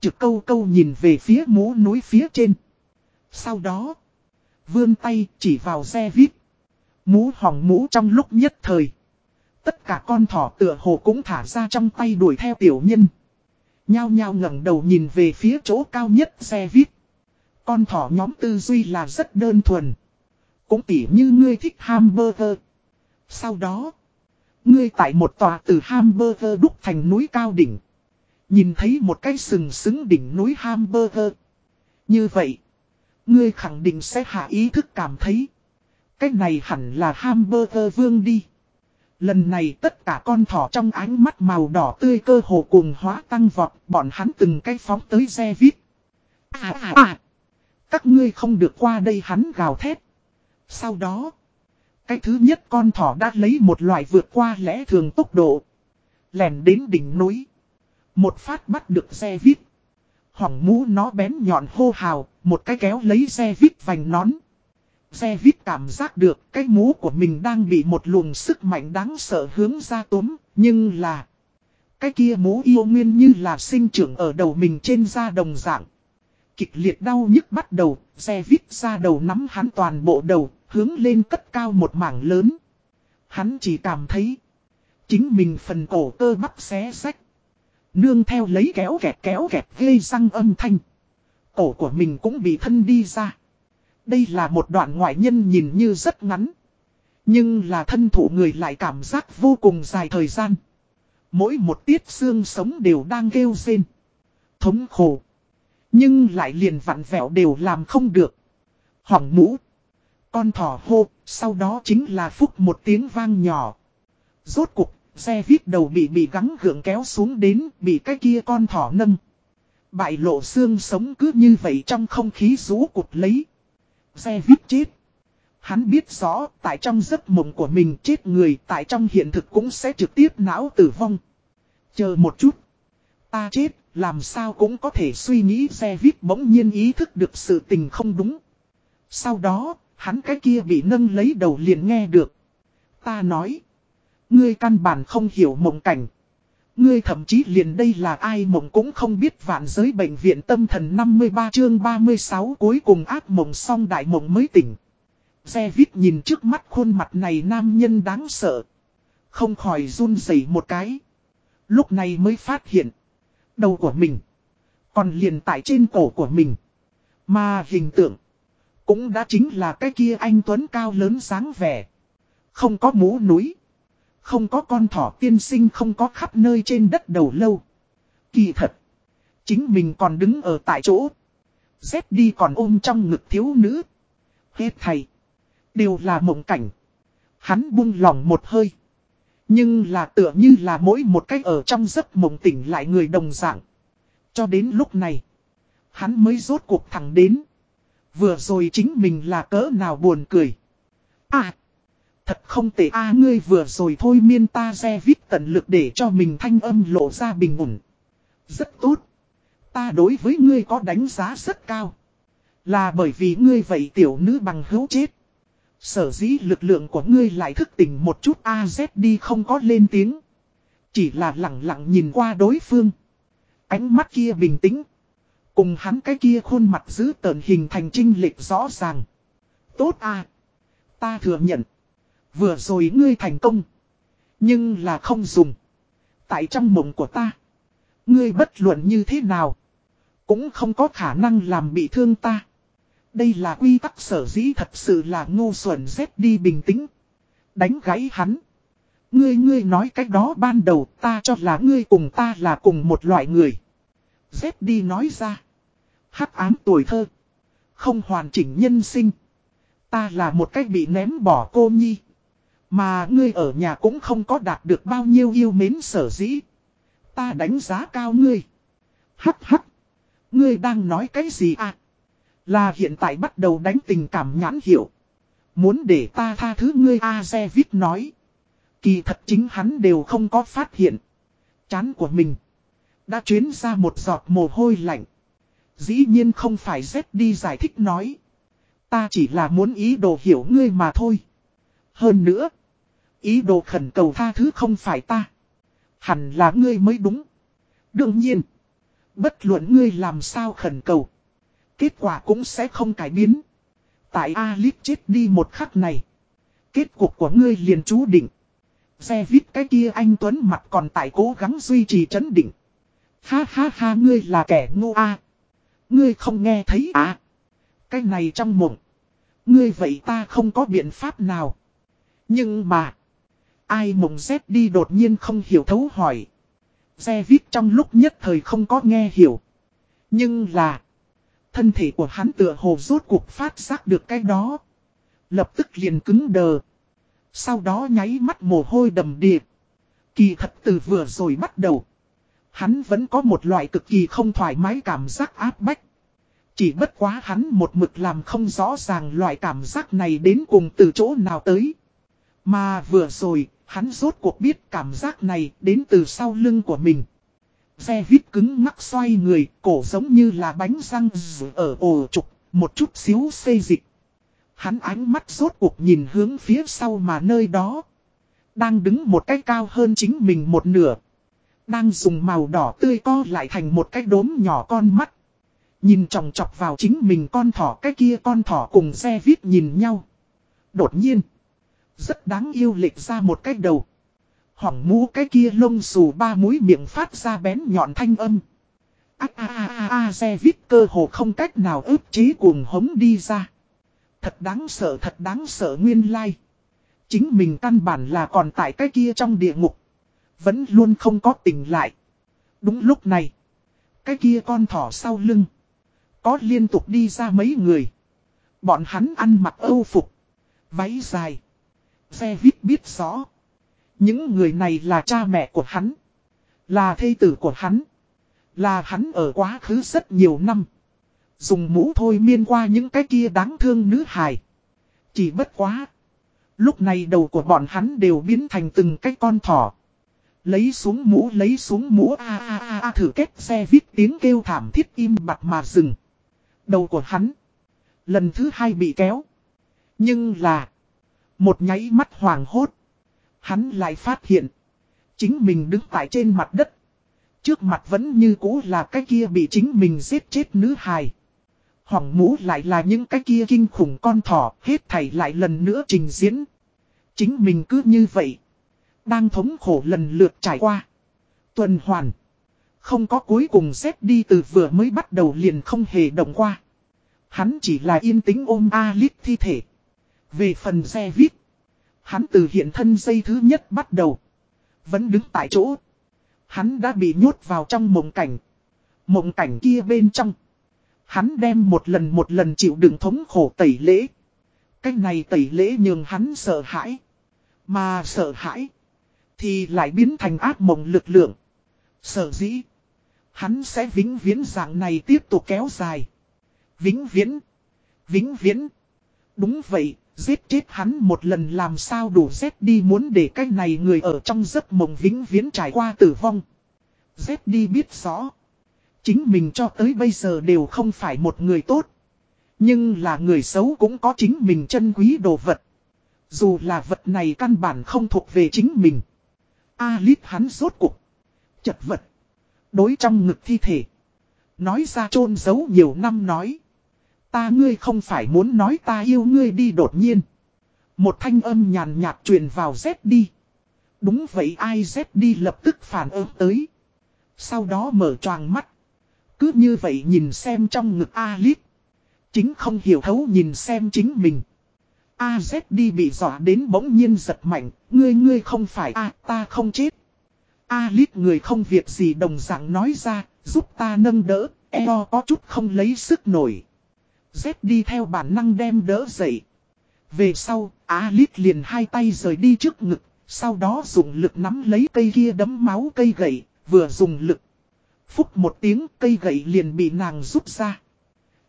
Trực câu câu nhìn về phía mũ núi phía trên. Sau đó, vươn tay chỉ vào xe vít. Mũ hỏng mũ trong lúc nhất thời. Tất cả con thỏ tựa hồ cũng thả ra trong tay đuổi theo tiểu nhân. Nhao nhao ngẩng đầu nhìn về phía chỗ cao nhất xe vít. Con thỏ nhóm tư duy là rất đơn thuần. Cũng tỉ như ngươi thích hamburger. Sau đó, ngươi tại một tòa từ hamburger đúc thành núi cao đỉnh. Nhìn thấy một cái sừng sững đỉnh núi hamburger. Như vậy, ngươi khẳng định sẽ hạ ý thức cảm thấy. Cái này hẳn là hamburger vương đi. Lần này tất cả con thỏ trong ánh mắt màu đỏ tươi cơ hồ cùng hóa tăng vọt, bọn hắn từng cái phóng tới xe vít. À à à! Các ngươi không được qua đây hắn gào thét. Sau đó, cái thứ nhất con thỏ đã lấy một loại vượt qua lẽ thường tốc độ. Lèn đến đỉnh núi. Một phát bắt được xe vít. Hỏng mũ nó bén nhọn hô hào, một cái kéo lấy xe vít vành nón. Xe vít cảm giác được cái mũ của mình đang bị một luồng sức mạnh đáng sợ hướng ra túm, nhưng là... Cái kia mũ yêu nguyên như là sinh trưởng ở đầu mình trên da đồng dạng. Kịch liệt đau nhức bắt đầu, xe vít ra đầu nắm hắn toàn bộ đầu, hướng lên cất cao một mảng lớn. Hắn chỉ cảm thấy, chính mình phần cổ cơ bắp xé sách. Nương theo lấy kéo kẹt kéo kẹt gây răng âm thanh. Cổ của mình cũng bị thân đi ra. Đây là một đoạn ngoại nhân nhìn như rất ngắn. Nhưng là thân thủ người lại cảm giác vô cùng dài thời gian. Mỗi một tiết xương sống đều đang kêu rên. Thống khổ. Nhưng lại liền vặn vẹo đều làm không được. Hỏng mũ. Con thỏ hô, sau đó chính là phúc một tiếng vang nhỏ. Rốt cục, Xe vít đầu bị bị gắng gượng kéo xuống đến, bị cái kia con thỏ nâng. Bại lộ xương sống cứ như vậy trong không khí rú cụt lấy. Xe vít chết. Hắn biết rõ, tại trong giấc mộng của mình chết người, tại trong hiện thực cũng sẽ trực tiếp não tử vong. Chờ một chút. Ta chết, làm sao cũng có thể suy nghĩ xe vít bỗng nhiên ý thức được sự tình không đúng. Sau đó, hắn cái kia bị nâng lấy đầu liền nghe được. Ta nói. Ngươi căn bản không hiểu mộng cảnh. Ngươi thậm chí liền đây là ai mộng cũng không biết vạn giới bệnh viện tâm thần 53 chương 36 cuối cùng ác mộng xong đại mộng mới tỉnh. Xe vít nhìn trước mắt khuôn mặt này nam nhân đáng sợ. Không khỏi run rẩy một cái. Lúc này mới phát hiện. Đầu của mình. Còn liền tại trên cổ của mình. Mà hình tượng. Cũng đã chính là cái kia anh Tuấn cao lớn sáng vẻ. Không có mũ núi. Không có con thỏ tiên sinh không có khắp nơi trên đất đầu lâu. Kỳ thật. Chính mình còn đứng ở tại chỗ. Dép đi còn ôm trong ngực thiếu nữ. Hết thầy. Đều là mộng cảnh. Hắn buông lòng một hơi. Nhưng là tựa như là mỗi một cách ở trong giấc mộng tỉnh lại người đồng dạng. Cho đến lúc này. Hắn mới rốt cuộc thẳng đến. Vừa rồi chính mình là cỡ nào buồn cười. À. Thật không tệ a, ngươi vừa rồi thôi miên ta xe vít tận lực để cho mình thanh âm lộ ra bình ổn. Rất tốt. Ta đối với ngươi có đánh giá rất cao. Là bởi vì ngươi vậy tiểu nữ bằng hữu chết. Sở dĩ lực lượng của ngươi lại thức tỉnh một chút AZ đi không có lên tiếng. Chỉ là lặng lặng nhìn qua đối phương. Ánh mắt kia bình tĩnh. Cùng hắn cái kia khuôn mặt giữ tờn hình thành trinh lệch rõ ràng. Tốt à. Ta thừa nhận. Vừa rồi ngươi thành công. Nhưng là không dùng. Tại trong mộng của ta. Ngươi bất luận như thế nào. Cũng không có khả năng làm bị thương ta. Đây là quy tắc sở dĩ thật sự là ngu xuẩn dép đi bình tĩnh. Đánh gãy hắn. Ngươi ngươi nói cách đó ban đầu ta cho là ngươi cùng ta là cùng một loại người. Dép đi nói ra. Hắc ám tuổi thơ. Không hoàn chỉnh nhân sinh. Ta là một cách bị ném bỏ cô nhi. Mà ngươi ở nhà cũng không có đạt được bao nhiêu yêu mến sở dĩ. Ta đánh giá cao ngươi. Hắc hắc. Ngươi đang nói cái gì à? Là hiện tại bắt đầu đánh tình cảm nhãn hiểu. Muốn để ta tha thứ ngươi Azevit nói. Kỳ thật chính hắn đều không có phát hiện. Chán của mình. Đã chuyến ra một giọt mồ hôi lạnh. Dĩ nhiên không phải Z đi giải thích nói. Ta chỉ là muốn ý đồ hiểu ngươi mà thôi. Hơn nữa. Ý đồ khẩn cầu tha thứ không phải ta. Hẳn là ngươi mới đúng. Đương nhiên. Bất luận ngươi làm sao khẩn cầu. Kết quả cũng sẽ không cải biến. Tại Alip chết đi một khắc này. Kết cục của ngươi liền chú định. Xe viết cái kia anh Tuấn mặt còn tại cố gắng duy trì chấn định. Ha ha ha, ngươi là kẻ ngu a Ngươi không nghe thấy à. Cái này trong mộng. Ngươi vậy ta không có biện pháp nào. Nhưng mà. Ai mộng rét đi đột nhiên không hiểu thấu hỏi. Xe viết trong lúc nhất thời không có nghe hiểu. Nhưng là. Thân thể của hắn tựa hồ rốt cuộc phát giác được cái đó. Lập tức liền cứng đờ. Sau đó nháy mắt mồ hôi đầm điệp. Kỳ thật từ vừa rồi bắt đầu. Hắn vẫn có một loại cực kỳ không thoải mái cảm giác áp bách. Chỉ bất quá hắn một mực làm không rõ ràng loại cảm giác này đến cùng từ chỗ nào tới. Mà vừa rồi, hắn rốt cuộc biết cảm giác này đến từ sau lưng của mình. Xe vít cứng ngắc xoay người, cổ giống như là bánh răng ở ổ trục, một chút xíu xây dịch. Hắn ánh mắt rốt cuộc nhìn hướng phía sau mà nơi đó. Đang đứng một cái cao hơn chính mình một nửa. Đang dùng màu đỏ tươi co lại thành một cái đốm nhỏ con mắt. Nhìn tròng chọc vào chính mình con thỏ cái kia con thỏ cùng xe vít nhìn nhau. Đột nhiên. Rất đáng yêu lệch ra một cái đầu. Hỏng mũ cái kia lông xù ba mũi miệng phát ra bén nhọn thanh âm. A a a a a, xe vít cơ hồ không cách nào ức chế cuồng hống đi ra. Thật đáng sợ, thật đáng sợ nguyên lai. Chính mình căn bản là còn tại cái kia trong địa ngục. Vẫn luôn không có tỉnh lại. Đúng lúc này. Cái kia con thỏ sau lưng. Có liên tục đi ra mấy người. Bọn hắn ăn mặc âu phục. Váy dài. Xe vít biết rõ. Những người này là cha mẹ của hắn. Là thê tử của hắn. Là hắn ở quá khứ rất nhiều năm. Dùng mũ thôi miên qua những cái kia đáng thương nữ hài. Chỉ bất quá. Lúc này đầu của bọn hắn đều biến thành từng cái con thỏ. Lấy xuống mũ, lấy xuống mũ a a a a, thử kết xe viết tiếng kêu thảm thiết im bặt mà dừng. Đầu của hắn. Lần thứ hai bị kéo. Nhưng là. Một nháy mắt hoàng hốt. Hắn lại phát hiện. Chính mình đứng tại trên mặt đất. Trước mặt vẫn như cũ là cái kia bị chính mình giết chết nữ hài. Hỏng mũ lại là những cái kia kinh khủng con thỏ, hết thảy lại lần nữa trình diễn. Chính mình cứ như vậy. Đang thống khổ lần lượt trải qua. Tuần hoàn. Không có cuối cùng xếp đi từ vừa mới bắt đầu liền không hề động qua. Hắn chỉ là yên tĩnh ôm a lít thi thể. Về phần xe viết. Hắn từ hiện thân dây thứ nhất bắt đầu. Vẫn đứng tại chỗ. Hắn đã bị nhốt vào trong mộng cảnh. Mộng cảnh kia bên trong. Hắn đem một lần một lần chịu đựng thống khổ tẩy lễ. Cách này tẩy lễ nhường hắn sợ hãi. Mà sợ hãi. Thì lại biến thành ác mộng lực lượng. Sợ dĩ. Hắn sẽ vĩnh viễn dạng này tiếp tục kéo dài. Vĩnh viễn. Vĩnh viễn. Đúng vậy, giết chết hắn một lần làm sao đủ Z đi muốn để cái này người ở trong giấc mộng vĩnh viễn trải qua tử vong. Z đi biết rõ. Chính mình cho tới bây giờ đều không phải một người tốt. Nhưng là người xấu cũng có chính mình chân quý đồ vật. Dù là vật này căn bản không thuộc về chính mình. Alip hắn rốt cục. Chật vật. Đối trong ngực thi thể. Nói ra chôn giấu nhiều năm nói. Ta ngươi không phải muốn nói ta yêu ngươi đi đột nhiên. Một thanh âm nhàn nhạt truyền vào Z đi. Đúng vậy, ai Z đi lập tức phản ứng tới. Sau đó mở choàng mắt. Cứ như vậy nhìn xem trong ngực Alice. Chính không hiểu thấu nhìn xem chính mình. AZ đi bị dọa đến bỗng nhiên giật mạnh. Ngươi ngươi không phải a, ta không chết. Alice người không việc gì đồng dạng nói ra. Giúp ta nâng đỡ. Eo có chút không lấy sức nổi. Z đi theo bản năng đem đỡ dậy. Về sau, Alice liền hai tay rời đi trước ngực. Sau đó dùng lực nắm lấy cây kia đấm máu cây gậy. Vừa dùng lực. Phúc một tiếng cây gậy liền bị nàng rút ra.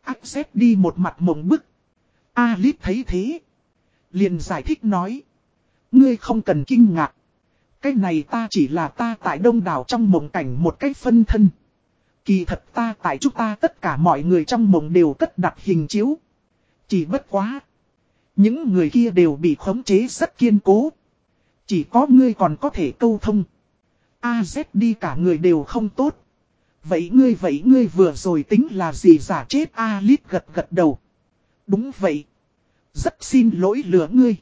Ác xét đi một mặt mộng bức. Alice thấy thế. Liền giải thích nói. Ngươi không cần kinh ngạc. Cái này ta chỉ là ta tại đông đảo trong mộng cảnh một cái phân thân. Kỳ thật ta tại chúng ta tất cả mọi người trong mộng đều cất đặt hình chiếu. Chỉ bất quá. Những người kia đều bị khống chế rất kiên cố. Chỉ có ngươi còn có thể câu thông. AZ đi cả người đều không tốt. Vậy ngươi vậy ngươi vừa rồi tính là gì giả chết Alice gật gật đầu. Đúng vậy. Rất xin lỗi lửa ngươi.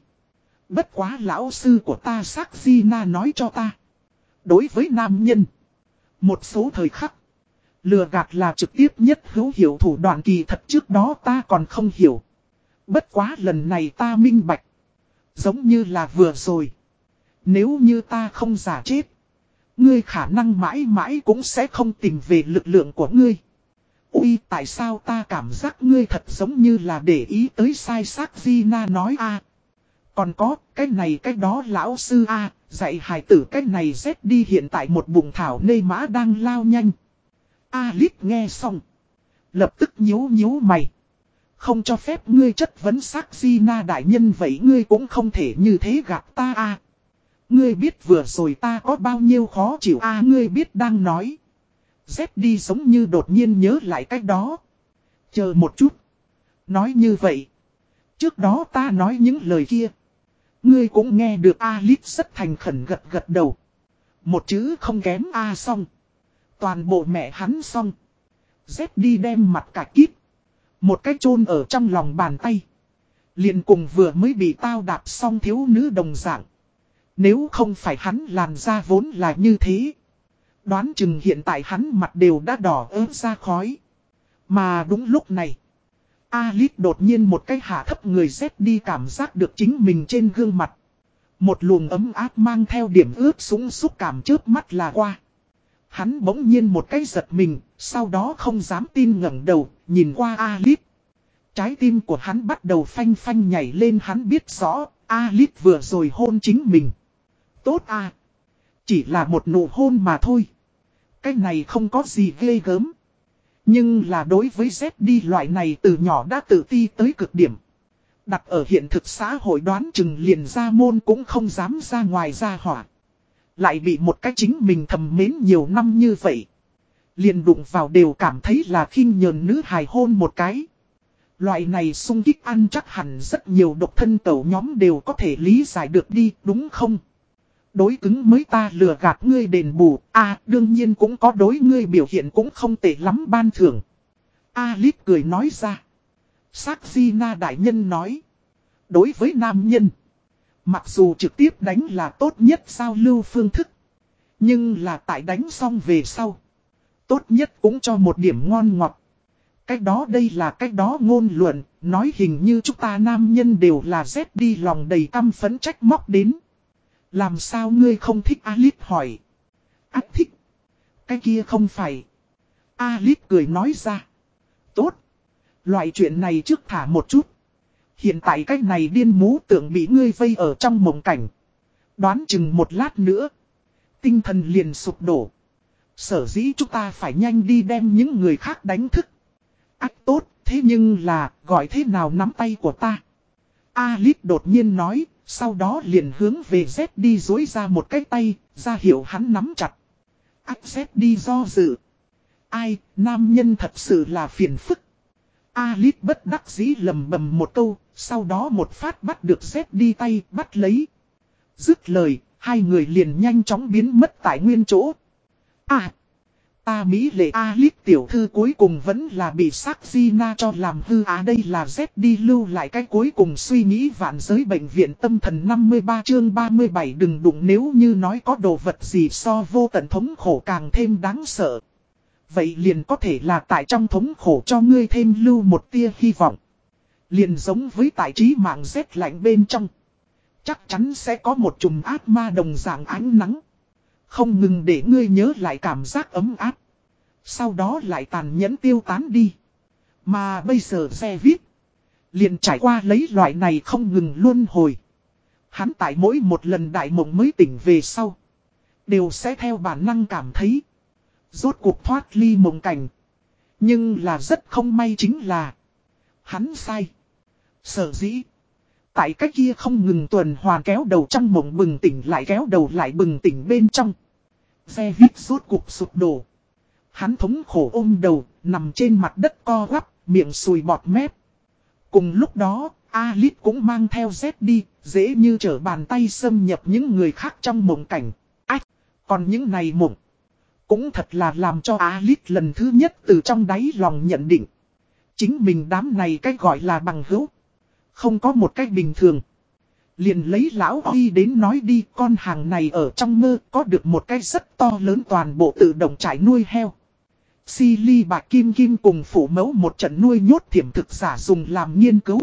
Bất quá lão sư của ta sắc nói cho ta. Đối với nam nhân. Một số thời khắc. Lừa gạt là trực tiếp nhất hữu hiểu thủ đoạn kỳ thật trước đó ta còn không hiểu. Bất quá lần này ta minh bạch. Giống như là vừa rồi. Nếu như ta không giả chết. Ngươi khả năng mãi mãi cũng sẽ không tìm về lực lượng của ngươi. Ui, tại sao ta cảm giác ngươi thật giống như là để ý tới sai xác Gina nói a Còn có, cái này cái đó lão sư a, dạy hài tử cái này rét đi hiện tại một bụng thảo nê mã đang lao nhanh. Alip nghe xong. Lập tức nhíu nhíu mày. Không cho phép ngươi chất vấn sắc Di Na đại nhân vậy ngươi cũng không thể như thế gặp ta a Ngươi biết vừa rồi ta có bao nhiêu khó chịu a ngươi biết đang nói. Dép đi giống như đột nhiên nhớ lại cách đó. Chờ một chút. Nói như vậy. Trước đó ta nói những lời kia. Ngươi cũng nghe được Alip rất thành khẩn gật gật đầu. Một chữ không kém A xong. Toàn bộ mẹ hắn xong. Dép đi đem mặt cả kíp, Một cái chôn ở trong lòng bàn tay. liền cùng vừa mới bị tao đạp xong thiếu nữ đồng dạng. Nếu không phải hắn làn da vốn là như thế. Đoán chừng hiện tại hắn mặt đều đã đỏ ớt ra khói. Mà đúng lúc này. Alice đột nhiên một cái hạ thấp người dép đi cảm giác được chính mình trên gương mặt. Một luồng ấm áp mang theo điểm ướt súng xúc cảm trước mắt là qua. Hắn bỗng nhiên một cái giật mình, sau đó không dám tin ngẩng đầu, nhìn qua Alip. Trái tim của hắn bắt đầu phanh phanh nhảy lên hắn biết rõ, Alip vừa rồi hôn chính mình. Tốt à. Chỉ là một nụ hôn mà thôi. Cái này không có gì ghê gớm. Nhưng là đối với Z đi loại này từ nhỏ đã tự ti tới cực điểm. Đặt ở hiện thực xã hội đoán chừng liền ra môn cũng không dám ra ngoài ra hỏa. Lại bị một cách chính mình thầm mến nhiều năm như vậy. Liền đụng vào đều cảm thấy là khinh nhờn nữ hài hôn một cái. Loại này sung kích ăn chắc hẳn rất nhiều độc thân tẩu nhóm đều có thể lý giải được đi, đúng không? Đối cứng mới ta lừa gạt ngươi đền bù, a đương nhiên cũng có đối ngươi biểu hiện cũng không tệ lắm ban thưởng. A lít cười nói ra. Sắc di na đại nhân nói. Đối với nam nhân, mặc dù trực tiếp đánh là tốt nhất giao lưu phương thức. Nhưng là tại đánh xong về sau. Tốt nhất cũng cho một điểm ngon ngọt. Cách đó đây là cách đó ngôn luận, nói hình như chúng ta nam nhân đều là rét đi lòng đầy căm phấn trách móc đến. Làm sao ngươi không thích Alip hỏi. Ác thích. Cái kia không phải. Alip cười nói ra. Tốt. Loại chuyện này trước thả một chút. Hiện tại cách này điên mú tưởng bị ngươi vây ở trong mộng cảnh. Đoán chừng một lát nữa. Tinh thần liền sụp đổ. Sở dĩ chúng ta phải nhanh đi đem những người khác đánh thức. Ác tốt, thế nhưng là, gọi thế nào nắm tay của ta? Alip đột nhiên nói, sau đó liền hướng về Z đi dối ra một cái tay, ra hiệu hắn nắm chặt. Ác Z đi do dự. Ai, nam nhân thật sự là phiền phức. Alip bất đắc dĩ lầm bầm một câu, sau đó một phát bắt được Z đi tay, bắt lấy. Dứt lời, hai người liền nhanh chóng biến mất tại nguyên chỗ. À, Ta Mỹ lệ Alip tiểu thư cuối cùng vẫn là bị sắc Gina cho làm hư á đây là Z đi lưu lại cái cuối cùng suy nghĩ vạn giới bệnh viện tâm thần 53 chương 37 đừng đụng nếu như nói có đồ vật gì so vô tận thống khổ càng thêm đáng sợ. Vậy liền có thể là tại trong thống khổ cho ngươi thêm lưu một tia hy vọng. Liền giống với tài trí mạng rét lạnh bên trong. Chắc chắn sẽ có một chùm ác ma đồng dạng ánh nắng. Không ngừng để ngươi nhớ lại cảm giác ấm áp. Sau đó lại tàn nhẫn tiêu tán đi. Mà bây giờ xe viết. Liền trải qua lấy loại này không ngừng luôn hồi. Hắn tại mỗi một lần đại mộng mới tỉnh về sau. Đều sẽ theo bản năng cảm thấy. Rốt cuộc thoát ly mộng cảnh. Nhưng là rất không may chính là. Hắn sai. Sở dĩ. Tại cách kia không ngừng tuần hoàn kéo đầu trong mộng bừng tỉnh lại kéo đầu lại bừng tỉnh bên trong. Xe vít suốt cuộc sụp đổ. Hắn thống khổ ôm đầu, nằm trên mặt đất co quắp, miệng sùi bọt mép. Cùng lúc đó, Alice cũng mang theo Z đi, dễ như trở bàn tay xâm nhập những người khác trong mộng cảnh. Ách, còn những này mộng. Cũng thật là làm cho Alice lần thứ nhất từ trong đáy lòng nhận định. Chính mình đám này cách gọi là bằng hữu. Không có một cách bình thường. Liền lấy lão Huy đến nói đi, con hàng này ở trong mơ, có được một cái rất to lớn toàn bộ tự động trải nuôi heo. Silly bạc kim kim cùng phủ mẫu một trận nuôi nhốt thiểm thực giả dùng làm nghiên cứu.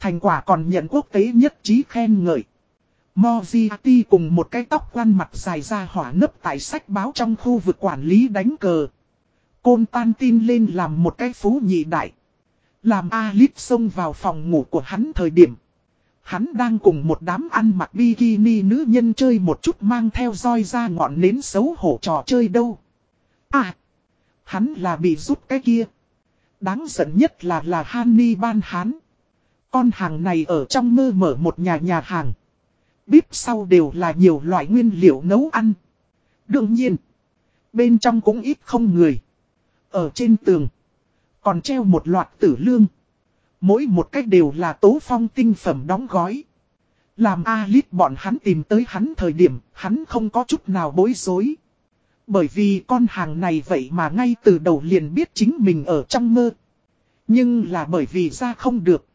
Thành quả còn nhận quốc tế nhất trí khen ngợi. Moziati cùng một cái tóc quan mặt dài ra hỏa nấp tại sách báo trong khu vực quản lý đánh cờ. Côn tan tin lên làm một cái phú nhị đại. Làm Alip xông vào phòng ngủ của hắn thời điểm. Hắn đang cùng một đám ăn mặc bikini nữ nhân chơi một chút mang theo roi ra ngọn nến xấu hổ trò chơi đâu. À, hắn là bị rút cái kia. Đáng giận nhất là là Hanni ban hán. Con hàng này ở trong mơ mở một nhà nhà hàng. Bíp sau đều là nhiều loại nguyên liệu nấu ăn. Đương nhiên, bên trong cũng ít không người. Ở trên tường, còn treo một loạt tử lương. Mỗi một cách đều là tố phong tinh phẩm đóng gói. Làm Alit bọn hắn tìm tới hắn thời điểm, hắn không có chút nào bối rối. Bởi vì con hàng này vậy mà ngay từ đầu liền biết chính mình ở trong mơ. Nhưng là bởi vì ra không được.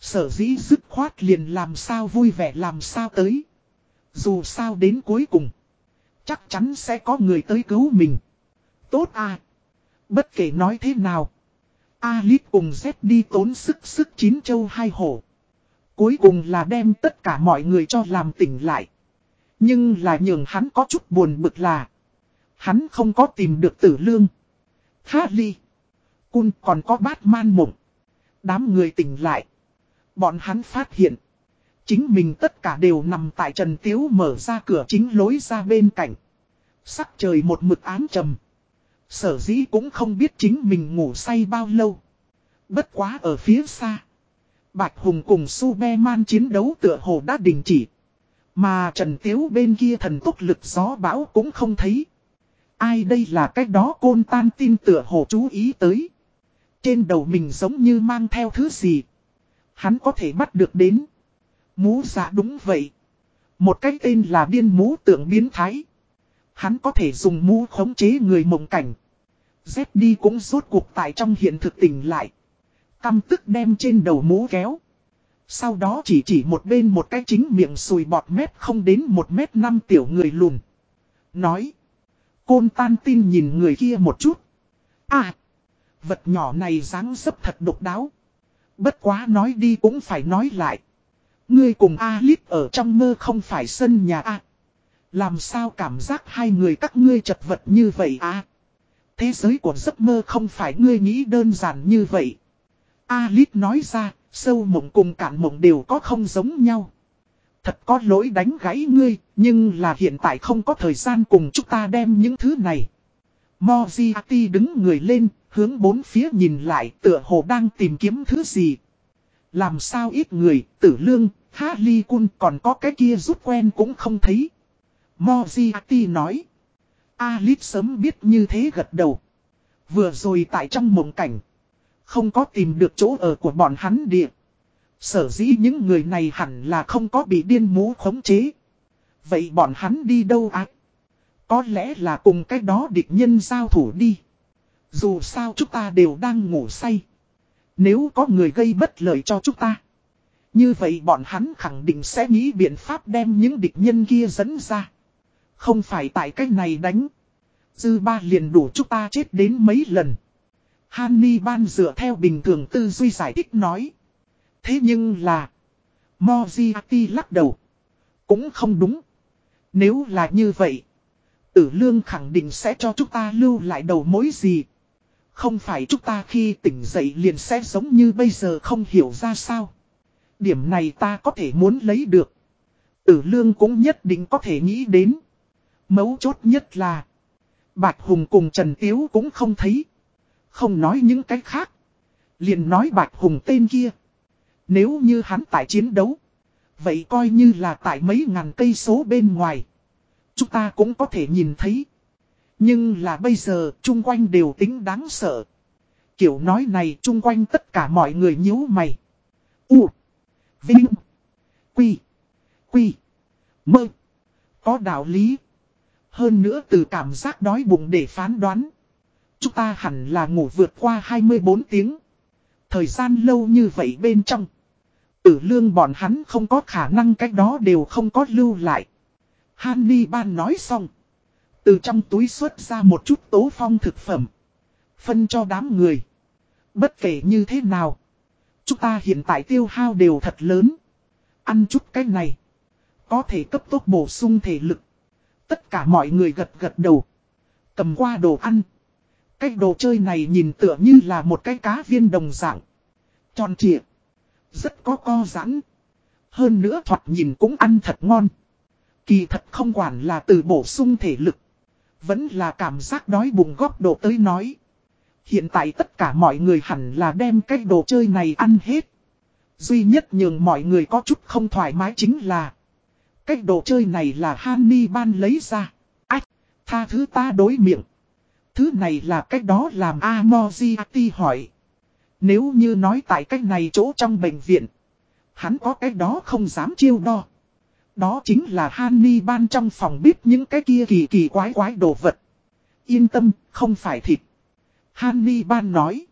Sở dĩ dứt khoát liền làm sao vui vẻ làm sao tới. Dù sao đến cuối cùng. Chắc chắn sẽ có người tới cứu mình. Tốt à. Bất kể nói thế nào. Alice cùng Z đi tốn sức sức chín châu hai hổ. Cuối cùng là đem tất cả mọi người cho làm tỉnh lại. Nhưng là nhường hắn có chút buồn bực là. Hắn không có tìm được tử lương. Harley. Cun còn có bát man mộng. Đám người tỉnh lại. Bọn hắn phát hiện. Chính mình tất cả đều nằm tại Trần Tiếu mở ra cửa chính lối ra bên cạnh. Sắc trời một mực ám trầm. Sở dĩ cũng không biết chính mình ngủ say bao lâu. Bất quá ở phía xa. Bạch Hùng cùng Superman chiến đấu tựa hồ đã đình chỉ. Mà Trần Tiếu bên kia thần tốc lực gió bão cũng không thấy. Ai đây là cách đó côn tan tin tựa hồ chú ý tới. Trên đầu mình giống như mang theo thứ gì. Hắn có thể bắt được đến. Mũ giả đúng vậy. Một cái tên là điên mũ tượng biến thái. Hắn có thể dùng mũ khống chế người mộng cảnh. Z đi cũng rốt cuộc tại trong hiện thực tỉnh lại. Căm tức đem trên đầu mũ kéo. Sau đó chỉ chỉ một bên một cái chính miệng sùi bọt mép không đến một mét năm tiểu người lùn. Nói. Côn tan tin nhìn người kia một chút. À. Vật nhỏ này dáng dấp thật độc đáo. Bất quá nói đi cũng phải nói lại. Ngươi cùng Alip ở trong mơ không phải sân nhà A. Làm sao cảm giác hai người các ngươi chật vật như vậy à? Thế giới của giấc mơ không phải ngươi nghĩ đơn giản như vậy. Alip nói ra, sâu mộng cùng cản mộng đều có không giống nhau. Thật có lỗi đánh gãy ngươi, nhưng là hiện tại không có thời gian cùng chúng ta đem những thứ này. Moziati đứng người lên, hướng bốn phía nhìn lại tựa hồ đang tìm kiếm thứ gì. Làm sao ít người, tử lương, Harley Kun còn có cái kia rút quen cũng không thấy. Moziati nói. Alice sớm biết như thế gật đầu. Vừa rồi tại trong mộng cảnh. Không có tìm được chỗ ở của bọn hắn địa. Sở dĩ những người này hẳn là không có bị điên mũ khống chế. Vậy bọn hắn đi đâu ạ? Có lẽ là cùng cái đó địch nhân giao thủ đi. Dù sao chúng ta đều đang ngủ say. Nếu có người gây bất lợi cho chúng ta. Như vậy bọn hắn khẳng định sẽ nghĩ biện pháp đem những địch nhân kia dẫn ra. Không phải tại cách này đánh. Dư ba liền đủ chúng ta chết đến mấy lần. Hanni ban dựa theo bình thường tư duy giải thích nói. Thế nhưng là. Moziati lắc đầu. Cũng không đúng. Nếu là như vậy. Tử lương khẳng định sẽ cho chúng ta lưu lại đầu mối gì. Không phải chúng ta khi tỉnh dậy liền sẽ giống như bây giờ không hiểu ra sao. Điểm này ta có thể muốn lấy được. Tử lương cũng nhất định có thể nghĩ đến. Mấu chốt nhất là. Bạch Hùng cùng Trần Tiếu cũng không thấy. Không nói những cái khác. Liền nói Bạch Hùng tên kia. Nếu như hắn tại chiến đấu. Vậy coi như là tại mấy ngàn cây số bên ngoài. Chúng ta cũng có thể nhìn thấy. Nhưng là bây giờ, chung quanh đều tính đáng sợ. Kiểu nói này, chung quanh tất cả mọi người nhíu mày. U. Vinh. Quy. Quy. Mơ. Có đạo lý. Hơn nữa từ cảm giác đói bụng để phán đoán. Chúng ta hẳn là ngủ vượt qua 24 tiếng. Thời gian lâu như vậy bên trong. Tử lương bọn hắn không có khả năng cách đó đều không có lưu lại. Hanni ban nói xong. Từ trong túi xuất ra một chút tố phong thực phẩm. Phân cho đám người. Bất kể như thế nào. Chúng ta hiện tại tiêu hao đều thật lớn. Ăn chút cái này. Có thể cấp tốc bổ sung thể lực. Tất cả mọi người gật gật đầu. Cầm qua đồ ăn. Cái đồ chơi này nhìn tựa như là một cái cá viên đồng dạng. Tròn trịa. Rất có co giãn. Hơn nữa thoạt nhìn cũng ăn thật ngon. Kỳ thật không quản là từ bổ sung thể lực. Vẫn là cảm giác đói bụng góc độ tới nói. Hiện tại tất cả mọi người hẳn là đem cái đồ chơi này ăn hết. Duy nhất nhường mọi người có chút không thoải mái chính là. Cái đồ chơi này là Hanni ban lấy ra. Ách, tha thứ ta đối miệng. Thứ này là cách đó làm Amoziati hỏi. Nếu như nói tại cách này chỗ trong bệnh viện. Hắn có cái đó không dám chiêu đo. Đó chính là Hanni ban trong phòng biết những cái kia kỳ kỳ quái quái đồ vật. Yên tâm, không phải thịt. Hanni ban nói.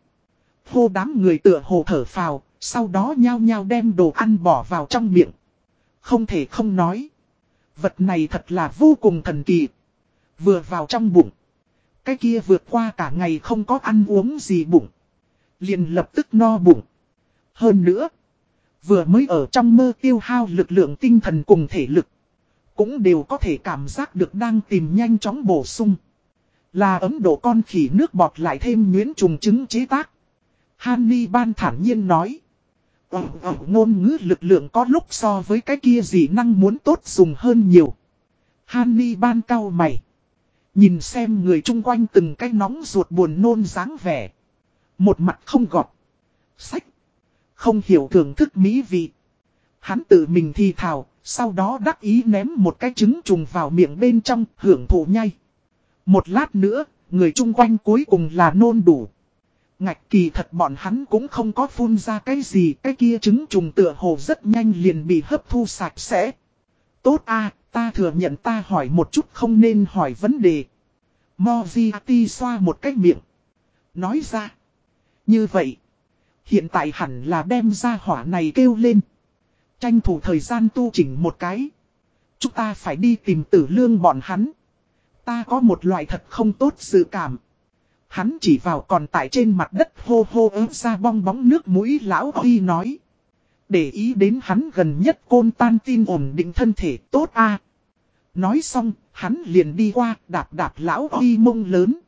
Hô đám người tựa hồ thở phào, sau đó nhao nhao đem đồ ăn bỏ vào trong miệng. Không thể không nói. Vật này thật là vô cùng thần kỳ. Vừa vào trong bụng. Cái kia vượt qua cả ngày không có ăn uống gì bụng. Liền lập tức no bụng. Hơn nữa. Vừa mới ở trong mơ tiêu hao lực lượng tinh thần cùng thể lực. Cũng đều có thể cảm giác được đang tìm nhanh chóng bổ sung. Là ấm độ con khỉ nước bọt lại thêm nhuyễn trùng trứng chế tác. Hany ban thản nhiên nói. Ờ, ờ, ngôn ngữ lực lượng có lúc so với cái kia gì năng muốn tốt dùng hơn nhiều. Hanni ban cao mày. Nhìn xem người chung quanh từng cái nóng ruột buồn nôn dáng vẻ. Một mặt không gọt. Sách. Không hiểu thưởng thức mỹ vị. Hắn tự mình thi thảo, sau đó đắc ý ném một cái trứng trùng vào miệng bên trong, hưởng thụ nhai. Một lát nữa, người chung quanh cuối cùng là nôn đủ. Ngạch kỳ thật bọn hắn cũng không có phun ra cái gì, cái kia trứng trùng tựa hồ rất nhanh liền bị hấp thu sạch sẽ. Tốt a ta thừa nhận ta hỏi một chút không nên hỏi vấn đề. Moziati xoa một cái miệng. Nói ra. Như vậy. Hiện tại hẳn là đem ra hỏa này kêu lên. Tranh thủ thời gian tu chỉnh một cái. Chúng ta phải đi tìm tử lương bọn hắn. Ta có một loại thật không tốt sự cảm. Hắn chỉ vào còn tại trên mặt đất hô hô ớt ra bong bóng nước mũi lão Huy nói. Để ý đến hắn gần nhất côn tan tin ổn định thân thể tốt a Nói xong, hắn liền đi qua đạp đạp lão Huy mông lớn.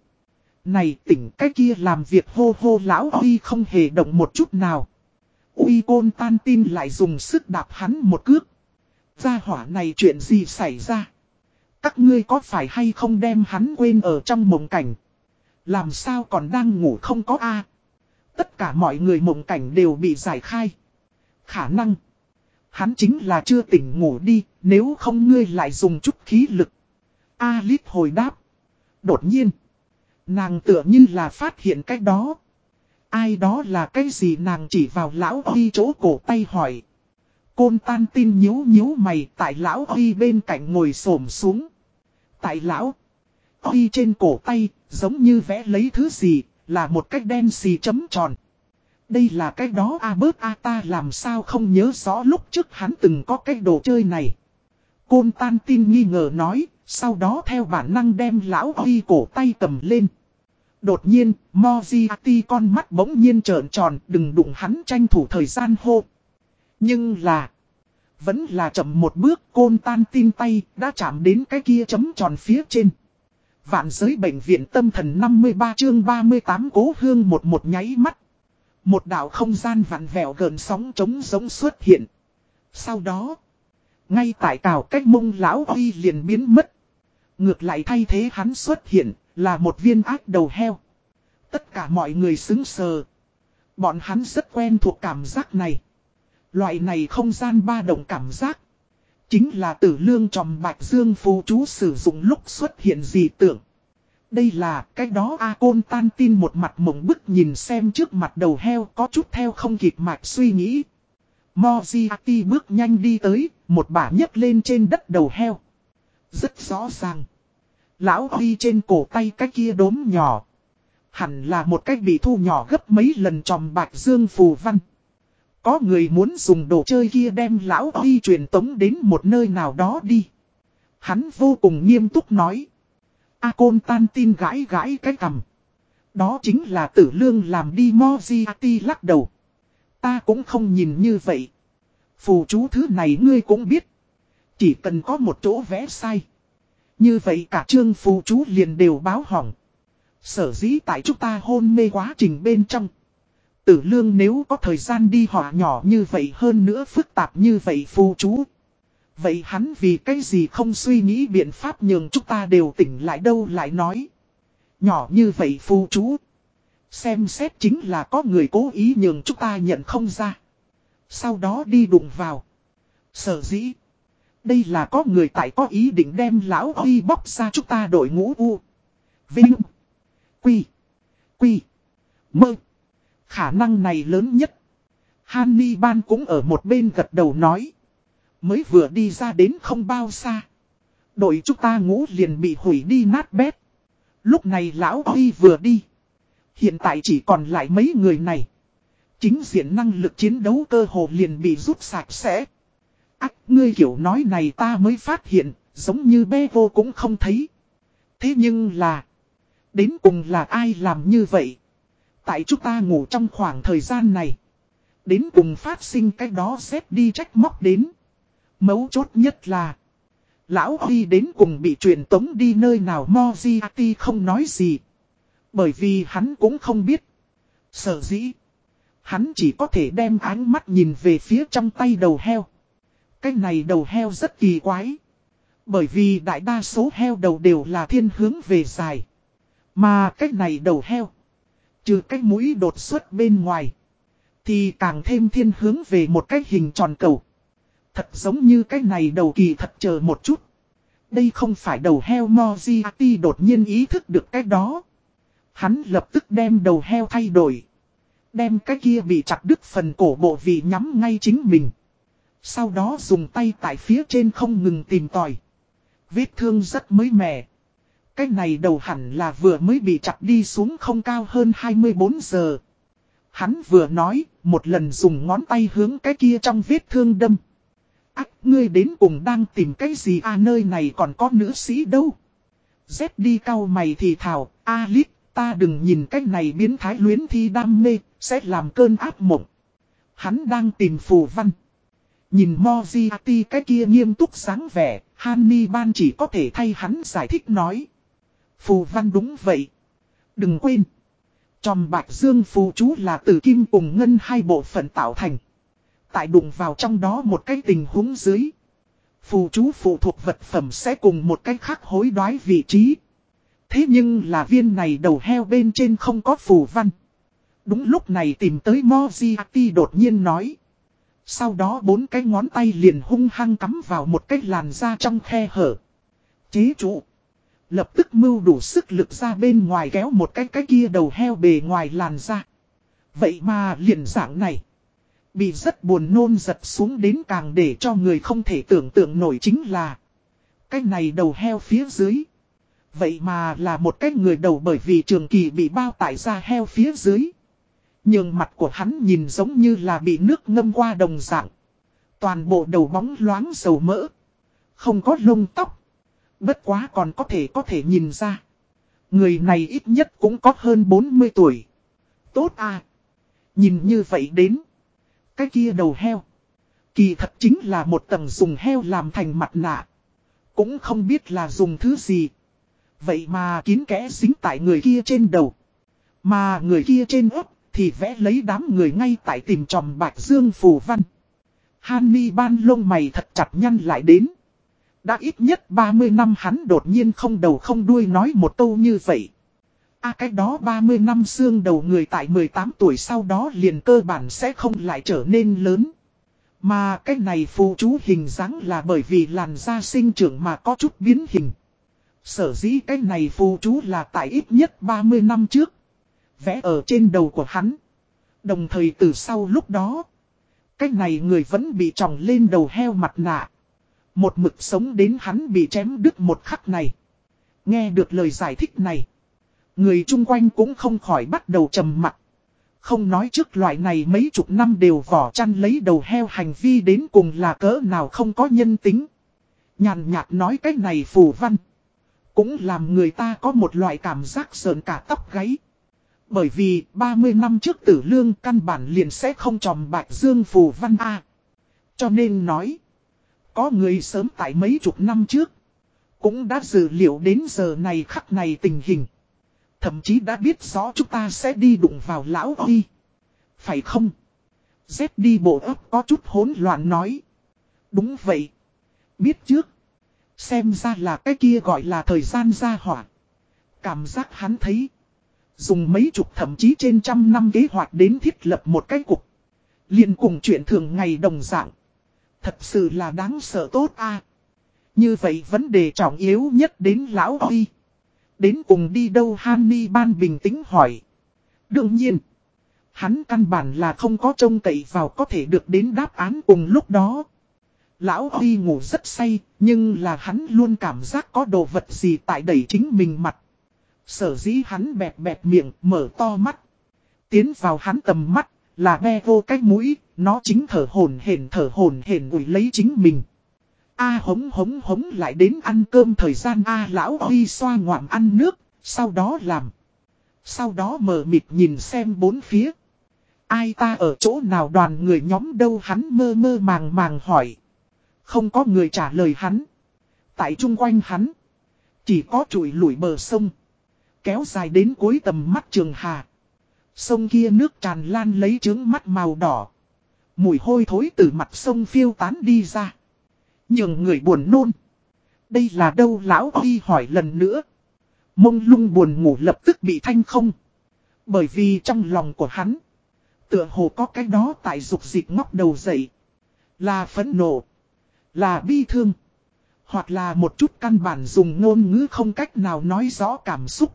Này tỉnh cái kia làm việc hô hô lão Huy không hề động một chút nào. Uy côn tan tin lại dùng sức đạp hắn một cước. Gia hỏa này chuyện gì xảy ra? Các ngươi có phải hay không đem hắn quên ở trong mộng cảnh? Làm sao còn đang ngủ không có A? Tất cả mọi người mộng cảnh đều bị giải khai. Khả năng. Hắn chính là chưa tỉnh ngủ đi, nếu không ngươi lại dùng chút khí lực. A lít hồi đáp. Đột nhiên. Nàng tựa như là phát hiện cái đó. Ai đó là cái gì nàng chỉ vào lão Huy chỗ cổ tay hỏi. Côn tan tin nhíu nhíu mày tại lão Huy bên cạnh ngồi xổm xuống. Tại lão. Huy trên cổ tay, giống như vẽ lấy thứ gì, là một cách đen xì chấm tròn. Đây là cái đó a bớt a ta làm sao không nhớ rõ lúc trước hắn từng có cái đồ chơi này. Côn tan tin nghi ngờ nói, sau đó theo bản năng đem lão Huy cổ tay cầm lên. Đột nhiên, Moziati con mắt bỗng nhiên trợn tròn, đừng đụng hắn tranh thủ thời gian hô. Nhưng là, vẫn là chậm một bước côn tan tin tay, đã chạm đến cái kia chấm tròn phía trên. Vạn giới bệnh viện tâm thần 53 chương 38 cố hương một một nháy mắt. Một đảo không gian vặn vẹo gần sóng trống giống xuất hiện. Sau đó, ngay tại cào cách mông lão uy liền biến mất. Ngược lại thay thế hắn xuất hiện, là một viên ác đầu heo. Tất cả mọi người xứng sờ. Bọn hắn rất quen thuộc cảm giác này. Loại này không gian ba động cảm giác. Chính là tử lương tròm bạch dương phù chú sử dụng lúc xuất hiện gì tưởng. Đây là cái đó A Côn tan tin một mặt mộng bức nhìn xem trước mặt đầu heo có chút theo không kịp mạch suy nghĩ. Moziati bước nhanh đi tới, một bả nhấc lên trên đất đầu heo. Rất rõ ràng. Lão Huy trên cổ tay cái kia đốm nhỏ. Hẳn là một cách bị thu nhỏ gấp mấy lần tròm bạch dương phù văn. Có người muốn dùng đồ chơi kia đem lão đi truyền tống đến một nơi nào đó đi. Hắn vô cùng nghiêm túc nói. A Côn tan tin gãi gãi cái cầm. Đó chính là tử lương làm đi Moziati lắc đầu. Ta cũng không nhìn như vậy. Phù chú thứ này ngươi cũng biết. Chỉ cần có một chỗ vẽ sai. Như vậy cả chương phù chú liền đều báo hỏng. Sở dĩ tại chúng ta hôn mê quá trình bên trong. Tử lương nếu có thời gian đi họa nhỏ như vậy hơn nữa phức tạp như vậy phù chú. Vậy hắn vì cái gì không suy nghĩ biện pháp nhường chúng ta đều tỉnh lại đâu lại nói. Nhỏ như vậy phù chú. Xem xét chính là có người cố ý nhường chúng ta nhận không ra. Sau đó đi đụng vào. Sở dĩ. Đây là có người tại có ý định đem lão Huy bóc ra chúng ta đội ngũ U. Vinh. Quy. Quy. Mơ. Khả năng này lớn nhất. Hanni Ban cũng ở một bên gật đầu nói. Mới vừa đi ra đến không bao xa. Đội chúng ta ngũ liền bị hủy đi nát bét. Lúc này lão Huy vừa đi. Hiện tại chỉ còn lại mấy người này. Chính diện năng lực chiến đấu cơ hồ liền bị rút sạch sẽ. Ác ngươi kiểu nói này ta mới phát hiện, giống như bê vô cũng không thấy. Thế nhưng là, đến cùng là ai làm như vậy? Tại chúng ta ngủ trong khoảng thời gian này. Đến cùng phát sinh cái đó xếp đi trách móc đến. Mấu chốt nhất là, lão Huy đến cùng bị truyền tống đi nơi nào Moziati không nói gì. Bởi vì hắn cũng không biết. Sở dĩ. Hắn chỉ có thể đem ánh mắt nhìn về phía trong tay đầu heo. Cái này đầu heo rất kỳ quái. Bởi vì đại đa số heo đầu đều là thiên hướng về dài. Mà cái này đầu heo. Trừ cái mũi đột xuất bên ngoài. Thì càng thêm thiên hướng về một cái hình tròn cầu. Thật giống như cái này đầu kỳ thật chờ một chút. Đây không phải đầu heo Moziati đột nhiên ý thức được cái đó. Hắn lập tức đem đầu heo thay đổi. Đem cái kia bị chặt đứt phần cổ bộ vị nhắm ngay chính mình. Sau đó dùng tay tại phía trên không ngừng tìm tòi. Vết thương rất mới mẻ. Cái này đầu hẳn là vừa mới bị chặt đi xuống không cao hơn 24 giờ. Hắn vừa nói, một lần dùng ngón tay hướng cái kia trong vết thương đâm. Ác, ngươi đến cùng đang tìm cái gì à nơi này còn có nữ sĩ đâu. Dép đi cao mày thì thảo, lít ta đừng nhìn cái này biến thái luyến thi đam mê, sẽ làm cơn áp mộng. Hắn đang tìm phù văn. Nhìn Moziati cái kia nghiêm túc sáng vẻ, Hanni Ban chỉ có thể thay hắn giải thích nói. Phù văn đúng vậy. Đừng quên. Tròm bạch dương phù chú là từ kim cùng ngân hai bộ phận tạo thành. Tại đụng vào trong đó một cái tình huống dưới. Phù chú phụ thuộc vật phẩm sẽ cùng một cách khác hối đoái vị trí. Thế nhưng là viên này đầu heo bên trên không có phù văn. Đúng lúc này tìm tới Moziati đột nhiên nói. Sau đó bốn cái ngón tay liền hung hăng cắm vào một cái làn da trong khe hở. Chế trụ. Lập tức mưu đủ sức lực ra bên ngoài kéo một cái cái kia đầu heo bề ngoài làn ra. Vậy mà liền dạng này. Bị rất buồn nôn giật xuống đến càng để cho người không thể tưởng tượng nổi chính là. Cái này đầu heo phía dưới. Vậy mà là một cái người đầu bởi vì trường kỳ bị bao tải ra heo phía dưới. Nhưng mặt của hắn nhìn giống như là bị nước ngâm qua đồng dạng. Toàn bộ đầu bóng loáng dầu mỡ. Không có lông tóc. Bất quá còn có thể có thể nhìn ra. Người này ít nhất cũng có hơn 40 tuổi. Tốt à. Nhìn như vậy đến. Cái kia đầu heo. Kỳ thật chính là một tầng dùng heo làm thành mặt nạ. Cũng không biết là dùng thứ gì. Vậy mà kín kẽ dính tại người kia trên đầu. Mà người kia trên ấp thì vẽ lấy đám người ngay tại tìm tròm bạch dương phù văn. Hany ban lông mày thật chặt nhăn lại đến. Đã ít nhất 30 năm hắn đột nhiên không đầu không đuôi nói một câu như vậy. À cái đó 30 năm xương đầu người tại 18 tuổi sau đó liền cơ bản sẽ không lại trở nên lớn. Mà cái này phù chú hình dáng là bởi vì làn da sinh trưởng mà có chút biến hình. Sở dĩ cái này phù chú là tại ít nhất 30 năm trước. Vẽ ở trên đầu của hắn. Đồng thời từ sau lúc đó. Cái này người vẫn bị tròng lên đầu heo mặt nạ. Một mực sống đến hắn bị chém đứt một khắc này. Nghe được lời giải thích này. Người chung quanh cũng không khỏi bắt đầu trầm mặt. Không nói trước loại này mấy chục năm đều vỏ chăn lấy đầu heo hành vi đến cùng là cỡ nào không có nhân tính. Nhàn nhạt nói cái này phù văn. Cũng làm người ta có một loại cảm giác sờn cả tóc gáy. Bởi vì 30 năm trước tử lương căn bản liền sẽ không tròm bạch dương phù văn A. Cho nên nói. Có người sớm tại mấy chục năm trước. Cũng đã dự liệu đến giờ này khắc này tình hình. Thậm chí đã biết rõ chúng ta sẽ đi đụng vào lão Huy. Phải không? Dép đi bộ ấp có chút hỗn loạn nói. Đúng vậy. Biết trước. Xem ra là cái kia gọi là thời gian ra hỏa. Cảm giác hắn thấy. Dùng mấy chục thậm chí trên trăm năm kế hoạch đến thiết lập một cái cục. liền cùng chuyện thường ngày đồng dạng. Thật sự là đáng sợ tốt a Như vậy vấn đề trọng yếu nhất đến lão Huy. Đến cùng đi đâu Hanni ban bình tĩnh hỏi. Đương nhiên. Hắn căn bản là không có trông cậy vào có thể được đến đáp án cùng lúc đó. Lão Huy ngủ rất say, nhưng là hắn luôn cảm giác có đồ vật gì tại đẩy chính mình mặt. Sở dĩ hắn bẹp bẹp miệng, mở to mắt. Tiến vào hắn tầm mắt, là be vô cách mũi, nó chính thở hồn hển thở hồn hển ủi lấy chính mình. A hống hống hống lại đến ăn cơm thời gian A lão Huy xoa ngoạm ăn nước, sau đó làm. Sau đó mở mịt nhìn xem bốn phía. Ai ta ở chỗ nào đoàn người nhóm đâu hắn mơ mơ màng màng hỏi. Không có người trả lời hắn. Tại chung quanh hắn. Chỉ có trụi lủi bờ sông. Kéo dài đến cuối tầm mắt trường hà. Sông kia nước tràn lan lấy trướng mắt màu đỏ. Mùi hôi thối từ mặt sông phiêu tán đi ra. Nhưng người buồn nôn. Đây là đâu lão Huy hỏi lần nữa. Mông lung buồn ngủ lập tức bị thanh không. Bởi vì trong lòng của hắn. Tựa hồ có cái đó tại dục dịch ngóc đầu dậy. Là phẫn nộ. Là bi thương. Hoặc là một chút căn bản dùng ngôn ngữ không cách nào nói rõ cảm xúc.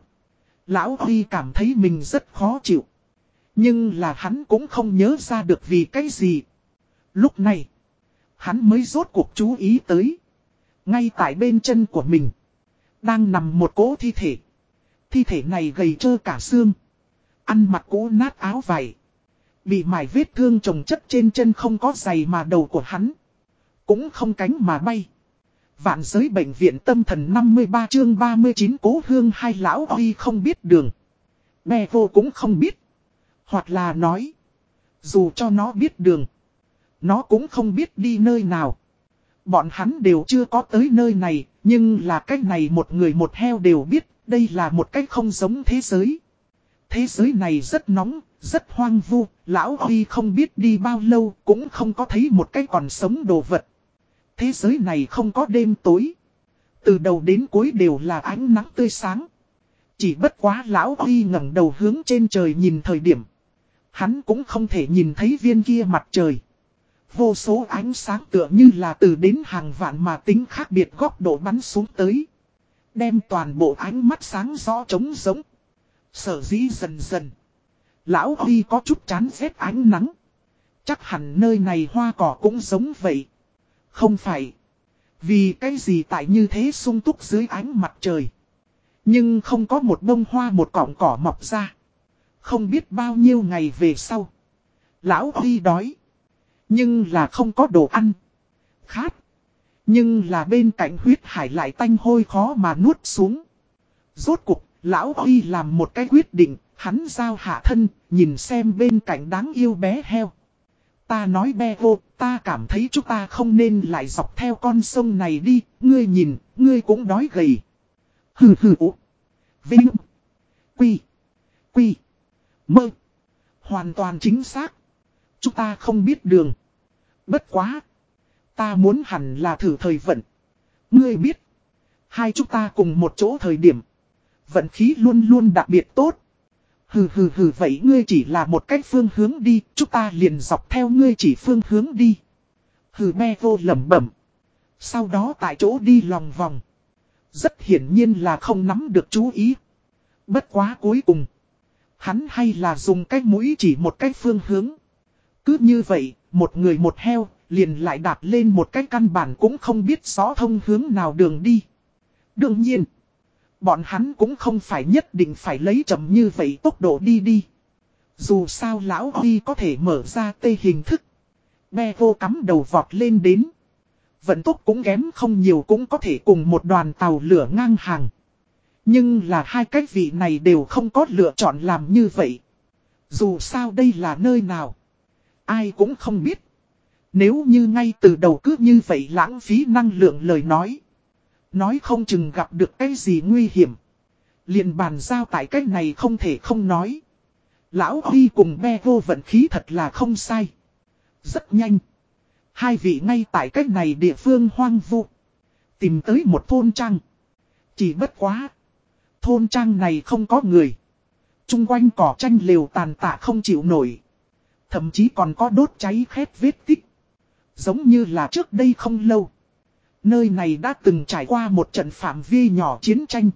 Lão Huy cảm thấy mình rất khó chịu. Nhưng là hắn cũng không nhớ ra được vì cái gì. Lúc này, hắn mới rốt cuộc chú ý tới. Ngay tại bên chân của mình, đang nằm một cỗ thi thể. Thi thể này gầy trơ cả xương. Ăn mặc cỗ nát áo vải. Bị mải vết thương trồng chất trên chân không có giày mà đầu của hắn. Cũng không cánh mà bay. Vạn giới bệnh viện tâm thần 53 chương 39 cố hương hai lão oi không biết đường. Bè vô cũng không biết. Hoặc là nói. Dù cho nó biết đường. Nó cũng không biết đi nơi nào. Bọn hắn đều chưa có tới nơi này. Nhưng là cách này một người một heo đều biết. Đây là một cách không giống thế giới. Thế giới này rất nóng, rất hoang vu. Lão Huy không biết đi bao lâu cũng không có thấy một cái còn sống đồ vật. Thế giới này không có đêm tối. Từ đầu đến cuối đều là ánh nắng tươi sáng. Chỉ bất quá lão Huy ngẩng đầu hướng trên trời nhìn thời điểm. Hắn cũng không thể nhìn thấy viên kia mặt trời. Vô số ánh sáng tựa như là từ đến hàng vạn mà tính khác biệt góc độ bắn xuống tới. Đem toàn bộ ánh mắt sáng rõ trống giống. Sở dĩ dần dần. Lão Huy có chút chán rét ánh nắng. Chắc hẳn nơi này hoa cỏ cũng giống vậy. Không phải. Vì cái gì tại như thế sung túc dưới ánh mặt trời. Nhưng không có một bông hoa một cọng cỏ mọc ra. Không biết bao nhiêu ngày về sau. Lão Huy đói. Nhưng là không có đồ ăn. Khát. Nhưng là bên cạnh huyết hải lại tanh hôi khó mà nuốt xuống. Rốt cục, Lão Huy làm một cái quyết định, hắn giao hạ thân, nhìn xem bên cạnh đáng yêu bé heo. Ta nói bé vô, ta cảm thấy chúng ta không nên lại dọc theo con sông này đi, ngươi nhìn, ngươi cũng đói gầy. Hừ hừ ụ. Vinh. Quy. Quy. Mơ. Hoàn toàn chính xác. Chúng ta không biết đường. Bất quá. Ta muốn hẳn là thử thời vận. Ngươi biết. Hai chúng ta cùng một chỗ thời điểm. Vận khí luôn luôn đặc biệt tốt. Hừ hừ hừ vậy ngươi chỉ là một cách phương hướng đi, chúng ta liền dọc theo ngươi chỉ phương hướng đi. Hừ me vô lẩm bẩm. Sau đó tại chỗ đi lòng vòng. Rất hiển nhiên là không nắm được chú ý. Bất quá cuối cùng. Hắn hay là dùng cái mũi chỉ một cái phương hướng. Cứ như vậy, một người một heo, liền lại đạp lên một cái căn bản cũng không biết rõ thông hướng nào đường đi. Đương nhiên. Bọn hắn cũng không phải nhất định phải lấy chậm như vậy tốc độ đi đi. Dù sao lão Huy có thể mở ra tê hình thức. Be vô cắm đầu vọt lên đến. Vận tốc cũng kém không nhiều cũng có thể cùng một đoàn tàu lửa ngang hàng. Nhưng là hai cái vị này đều không có lựa chọn làm như vậy. Dù sao đây là nơi nào. Ai cũng không biết. Nếu như ngay từ đầu cứ như vậy lãng phí năng lượng lời nói. Nói không chừng gặp được cái gì nguy hiểm. liền bàn giao tại cái này không thể không nói. Lão Huy cùng be vô vận khí thật là không sai. Rất nhanh. Hai vị ngay tại cái này địa phương hoang vu. Tìm tới một thôn trang. Chỉ bất quá. Thôn trang này không có người. Trung quanh cỏ tranh liều tàn tạ không chịu nổi. Thậm chí còn có đốt cháy khét vết tích. Giống như là trước đây không lâu. Nơi này đã từng trải qua một trận phạm vi nhỏ chiến tranh.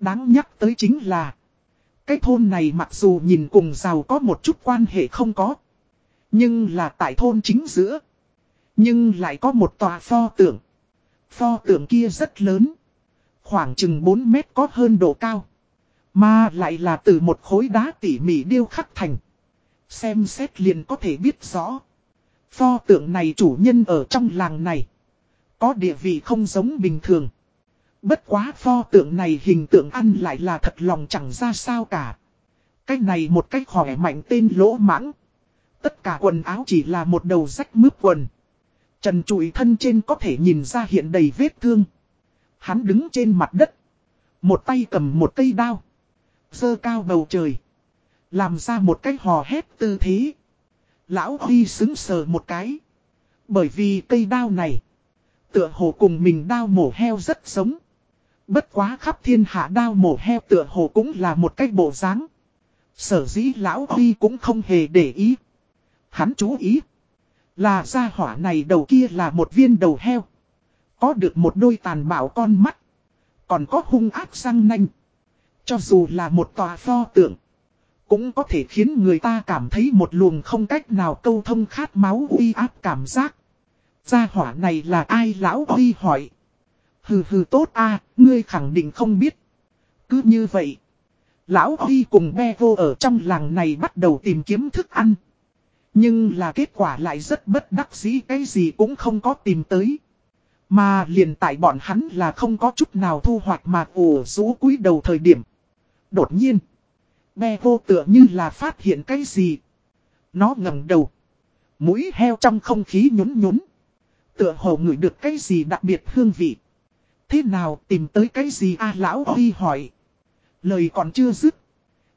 Đáng nhắc tới chính là. Cái thôn này mặc dù nhìn cùng giàu có một chút quan hệ không có. Nhưng là tại thôn chính giữa. Nhưng lại có một tòa pho tượng. Pho tượng kia rất lớn. Khoảng chừng 4 mét có hơn độ cao. Mà lại là từ một khối đá tỉ mỉ điêu khắc thành. Xem xét liền có thể biết rõ. Pho tượng này chủ nhân ở trong làng này. Có địa vị không giống bình thường. Bất quá pho tượng này hình tượng ăn lại là thật lòng chẳng ra sao cả. Cách này một cách khỏe mạnh tên lỗ mãng. Tất cả quần áo chỉ là một đầu rách mướp quần. Trần trụi thân trên có thể nhìn ra hiện đầy vết thương. Hắn đứng trên mặt đất. Một tay cầm một cây đao. Dơ cao bầu trời. Làm ra một cái hò hét tư thế. Lão Huy xứng sờ một cái. Bởi vì cây đao này. Tựa hồ cùng mình đao mổ heo rất giống. Bất quá khắp thiên hạ đao mổ heo tựa hồ cũng là một cách bộ dáng. Sở dĩ lão Huy cũng không hề để ý. Hắn chú ý. Là ra hỏa này đầu kia là một viên đầu heo. Có được một đôi tàn bạo con mắt. Còn có hung ác răng nanh. Cho dù là một tòa pho tượng. Cũng có thể khiến người ta cảm thấy một luồng không cách nào câu thông khát máu uy áp cảm giác. Gia hỏa này là ai lão uy hỏi. Hừ hừ tốt a, ngươi khẳng định không biết. Cứ như vậy. Lão Huy cùng be vô ở trong làng này bắt đầu tìm kiếm thức ăn. Nhưng là kết quả lại rất bất đắc dĩ, cái gì cũng không có tìm tới. Mà liền tại bọn hắn là không có chút nào thu hoạch mà ủ rũ cúi đầu thời điểm. Đột nhiên. Be vô tựa như là phát hiện cái gì. Nó ngẩng đầu. Mũi heo trong không khí nhún nhún. Tựa hồ ngửi được cái gì đặc biệt hương vị. Thế nào tìm tới cái gì a à, lão Huy hỏi. Lời còn chưa dứt.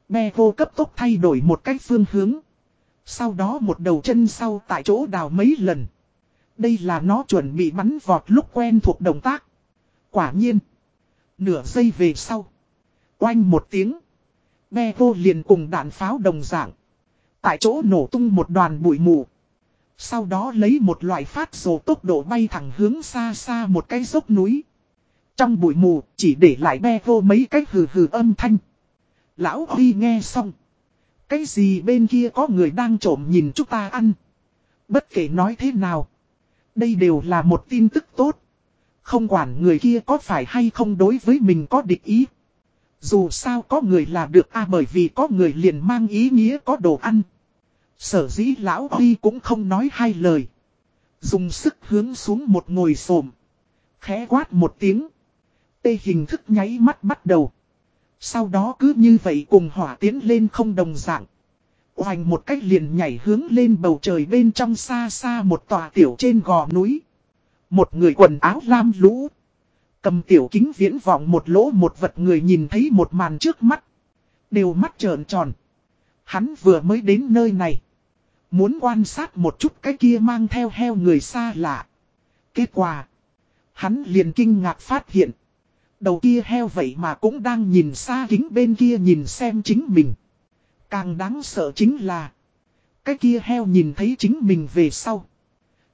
Be vô cấp tốc thay đổi một cách phương hướng. Sau đó một đầu chân sau tại chỗ đào mấy lần. Đây là nó chuẩn bị bắn vọt lúc quen thuộc động tác. Quả nhiên. Nửa giây về sau. Oanh một tiếng. Be vô liền cùng đạn pháo đồng dạng. Tại chỗ nổ tung một đoàn bụi mù. Sau đó lấy một loại phát rồ tốc độ bay thẳng hướng xa xa một cái dốc núi. Trong bụi mù chỉ để lại be vô mấy cái hừ hừ âm thanh. Lão Huy nghe xong. Cái gì bên kia có người đang trộm nhìn chúng ta ăn. Bất kể nói thế nào. Đây đều là một tin tức tốt. Không quản người kia có phải hay không đối với mình có địch ý. Dù sao có người là được a à, bởi vì có người liền mang ý nghĩa có đồ ăn. Sở dĩ lão Huy cũng không nói hai lời. Dùng sức hướng xuống một ngồi xổm Khẽ quát một tiếng. Tê hình thức nháy mắt bắt đầu. Sau đó cứ như vậy cùng hỏa tiến lên không đồng dạng. Hoành một cách liền nhảy hướng lên bầu trời bên trong xa xa một tòa tiểu trên gò núi. Một người quần áo lam lũ. Cầm tiểu kính viễn vọng một lỗ một vật người nhìn thấy một màn trước mắt. Đều mắt trợn tròn. Hắn vừa mới đến nơi này. Muốn quan sát một chút cái kia mang theo heo người xa lạ. Kết quả. Hắn liền kinh ngạc phát hiện. Đầu kia heo vậy mà cũng đang nhìn xa kính bên kia nhìn xem chính mình. Càng đáng sợ chính là. Cái kia heo nhìn thấy chính mình về sau.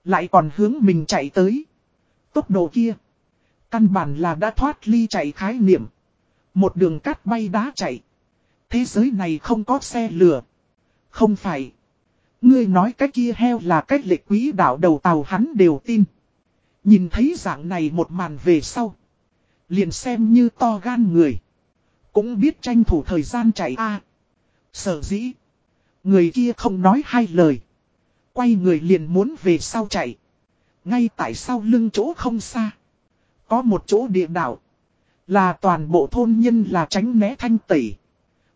Lại còn hướng mình chạy tới. Tốc độ kia. Căn bản là đã thoát ly chạy khái niệm. Một đường cát bay đá chạy. Thế giới này không có xe lửa. Không phải. Ngươi nói cái kia heo là cách lệ quý đảo đầu tàu hắn đều tin. Nhìn thấy dạng này một màn về sau. Liền xem như to gan người. Cũng biết tranh thủ thời gian chạy a Sở dĩ. Người kia không nói hai lời. Quay người liền muốn về sau chạy. Ngay tại sau lưng chỗ không xa. Có một chỗ địa đạo. Là toàn bộ thôn nhân là tránh né thanh tẩy.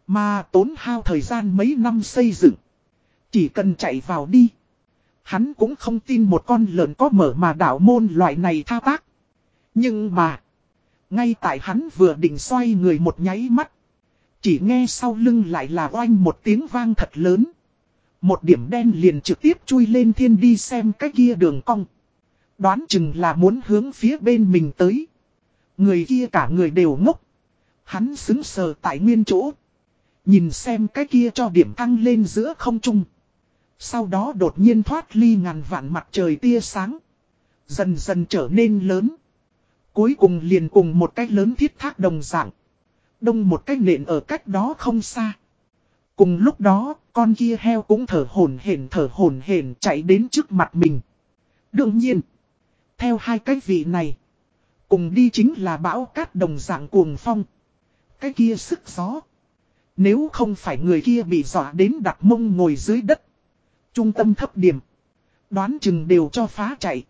Mà tốn hao thời gian mấy năm xây dựng. Chỉ cần chạy vào đi. Hắn cũng không tin một con lợn có mở mà đảo môn loại này thao tác. Nhưng mà. Ngay tại hắn vừa định xoay người một nháy mắt. Chỉ nghe sau lưng lại là oanh một tiếng vang thật lớn. Một điểm đen liền trực tiếp chui lên thiên đi xem cái kia đường cong. Đoán chừng là muốn hướng phía bên mình tới. Người kia cả người đều ngốc. Hắn xứng sờ tại nguyên chỗ. Nhìn xem cái kia cho điểm thăng lên giữa không trung. Sau đó đột nhiên thoát ly ngàn vạn mặt trời tia sáng. Dần dần trở nên lớn. Cuối cùng liền cùng một cách lớn thiết thác đồng dạng. Đông một cái nện ở cách đó không xa. Cùng lúc đó, con kia heo cũng thở hổn hển thở hổn hển chạy đến trước mặt mình. Đương nhiên, theo hai cái vị này, cùng đi chính là bão cát đồng dạng cuồng phong. Cái kia sức gió. Nếu không phải người kia bị dọa đến đặt mông ngồi dưới đất. Trung tâm thấp điểm. Đoán chừng đều cho phá chạy.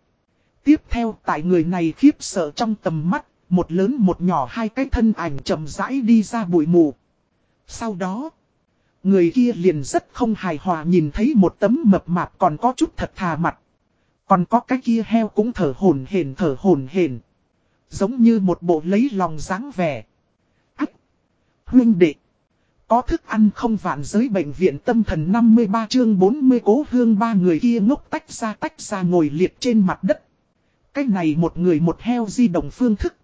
Tiếp theo tại người này khiếp sợ trong tầm mắt, một lớn một nhỏ hai cái thân ảnh chậm rãi đi ra bụi mù. Sau đó, người kia liền rất không hài hòa nhìn thấy một tấm mập mạp còn có chút thật thà mặt. Còn có cái kia heo cũng thở hồn hển thở hồn hển Giống như một bộ lấy lòng dáng vẻ. Ách! Huynh đệ! Có thức ăn không vạn giới bệnh viện tâm thần 53 chương 40 cố hương ba người kia ngốc tách ra tách ra ngồi liệt trên mặt đất. Cái này một người một heo di động phương thức.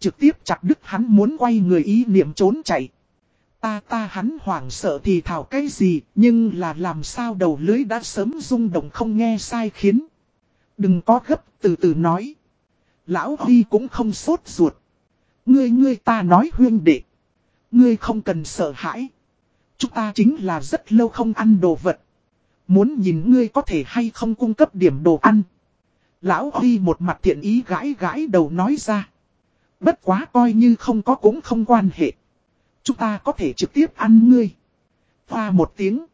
Trực tiếp chặt đứt hắn muốn quay người ý niệm trốn chạy. Ta ta hắn hoảng sợ thì thảo cái gì, nhưng là làm sao đầu lưới đã sớm rung động không nghe sai khiến. Đừng có gấp, từ từ nói. Lão Huy cũng không sốt ruột. Ngươi ngươi ta nói huyên đệ. Ngươi không cần sợ hãi. Chúng ta chính là rất lâu không ăn đồ vật. Muốn nhìn ngươi có thể hay không cung cấp điểm đồ ăn. Lão Huy một mặt thiện ý gãi gãi đầu nói ra. Bất quá coi như không có cũng không quan hệ. Chúng ta có thể trực tiếp ăn ngươi. Hoa một tiếng.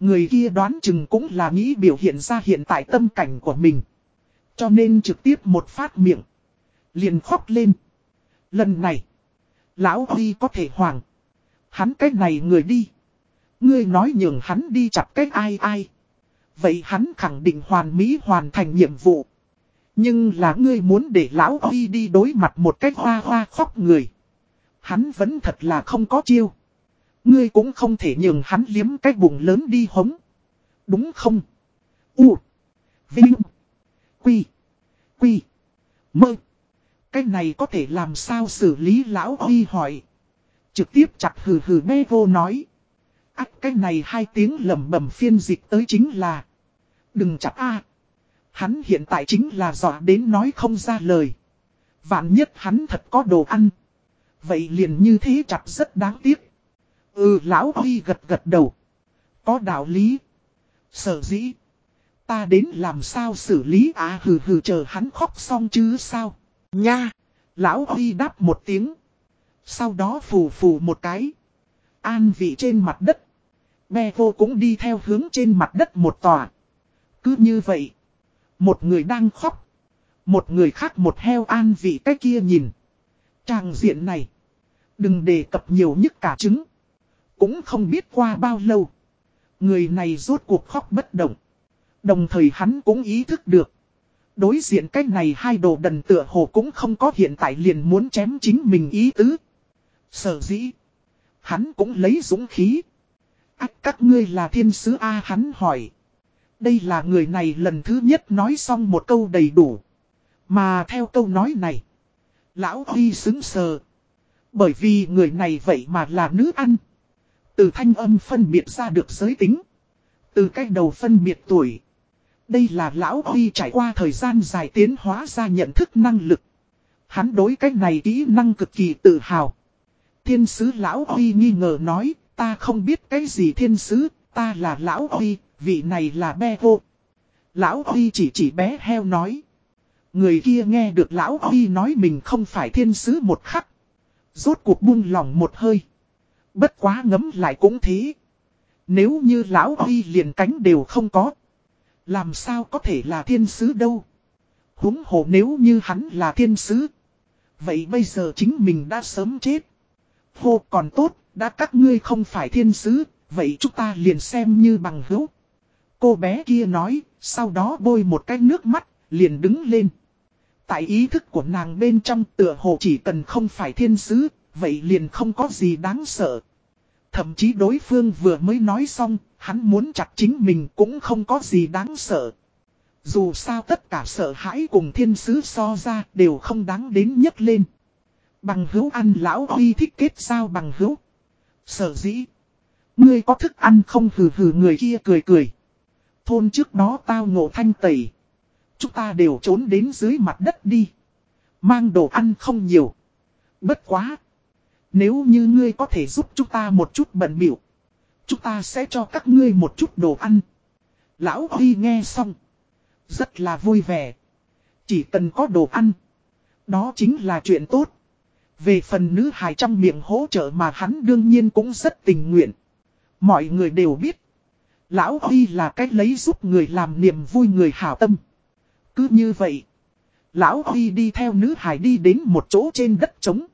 Người kia đoán chừng cũng là nghĩ biểu hiện ra hiện tại tâm cảnh của mình. Cho nên trực tiếp một phát miệng. Liền khóc lên. Lần này. Lão Huy có thể hoàng. Hắn cái này người đi. Ngươi nói nhường hắn đi chặt cái ai ai. Vậy hắn khẳng định hoàn mỹ hoàn thành nhiệm vụ. Nhưng là ngươi muốn để lão Huy đi đối mặt một cách hoa hoa khóc người. Hắn vẫn thật là không có chiêu. Ngươi cũng không thể nhường hắn liếm cái bụng lớn đi hống. Đúng không? U. Vinh. Quy. Quy. Mơ. Cái này có thể làm sao xử lý lão Huy hỏi. Trực tiếp chặt hừ hừ bê vô nói. Ác, cái này hai tiếng lầm bầm phiên dịch tới chính là. Đừng chặt a Hắn hiện tại chính là dọa đến nói không ra lời. Vạn nhất hắn thật có đồ ăn. Vậy liền như thế chặt rất đáng tiếc. Ừ lão Huy gật gật đầu. Có đạo lý. Sở dĩ. Ta đến làm sao xử lý à hừ hừ, chờ hắn khóc xong chứ sao. Nha. Lão Huy đáp một tiếng. Sau đó phù phù một cái. An vị trên mặt đất. Be vô cũng đi theo hướng trên mặt đất một tòa. Cứ như vậy. Một người đang khóc. Một người khác một heo an vị cái kia nhìn. Tràng diện này. Đừng đề cập nhiều nhất cả trứng. Cũng không biết qua bao lâu. Người này rốt cuộc khóc bất động. Đồng thời hắn cũng ý thức được. Đối diện cách này hai đồ đần tựa hồ cũng không có hiện tại liền muốn chém chính mình ý tứ. Sở dĩ. Hắn cũng lấy dũng khí. Ách, các ngươi là thiên sứ A, hắn hỏi. Đây là người này lần thứ nhất nói xong một câu đầy đủ. Mà theo câu nói này. Lão Huy xứng sờ. Bởi vì người này vậy mà là nữ ăn. Từ thanh âm phân biệt ra được giới tính. Từ cách đầu phân biệt tuổi. Đây là lão Huy trải qua thời gian dài tiến hóa ra nhận thức năng lực. Hắn đối cách này kỹ năng cực kỳ tự hào. Thiên sứ lão Huy nghi ngờ nói, ta không biết cái gì thiên sứ, ta là lão Huy, vị này là be vô. Lão Huy chỉ chỉ bé heo nói. Người kia nghe được lão Huy nói mình không phải thiên sứ một khắc. Rốt cuộc buông lòng một hơi. Bất quá ngấm lại cũng thế. Nếu như lão Huy liền cánh đều không có. Làm sao có thể là thiên sứ đâu. Húng hồ nếu như hắn là thiên sứ. Vậy bây giờ chính mình đã sớm chết. Hô còn tốt, đã các ngươi không phải thiên sứ, vậy chúng ta liền xem như bằng hữu. Cô bé kia nói, sau đó bôi một cái nước mắt, liền đứng lên. Tại ý thức của nàng bên trong tựa hồ chỉ cần không phải thiên sứ, vậy liền không có gì đáng sợ. Thậm chí đối phương vừa mới nói xong, hắn muốn chặt chính mình cũng không có gì đáng sợ. Dù sao tất cả sợ hãi cùng thiên sứ so ra đều không đáng đến nhấc lên. Bằng hữu ăn lão huy thích kết sao bằng hữu. Sở dĩ. Ngươi có thức ăn không hừ hừ người kia cười cười. Thôn trước đó tao ngộ thanh tẩy. Chúng ta đều trốn đến dưới mặt đất đi. Mang đồ ăn không nhiều. Bất quá. Nếu như ngươi có thể giúp chúng ta một chút bận biểu. Chúng ta sẽ cho các ngươi một chút đồ ăn. Lão Huy nghe xong. Rất là vui vẻ. Chỉ cần có đồ ăn. Đó chính là chuyện tốt. Về phần nữ hài trong miệng hỗ trợ mà hắn đương nhiên cũng rất tình nguyện. Mọi người đều biết. Lão Huy là cách lấy giúp người làm niềm vui người hảo tâm. Cứ như vậy. Lão Huy đi theo nữ hải đi đến một chỗ trên đất trống.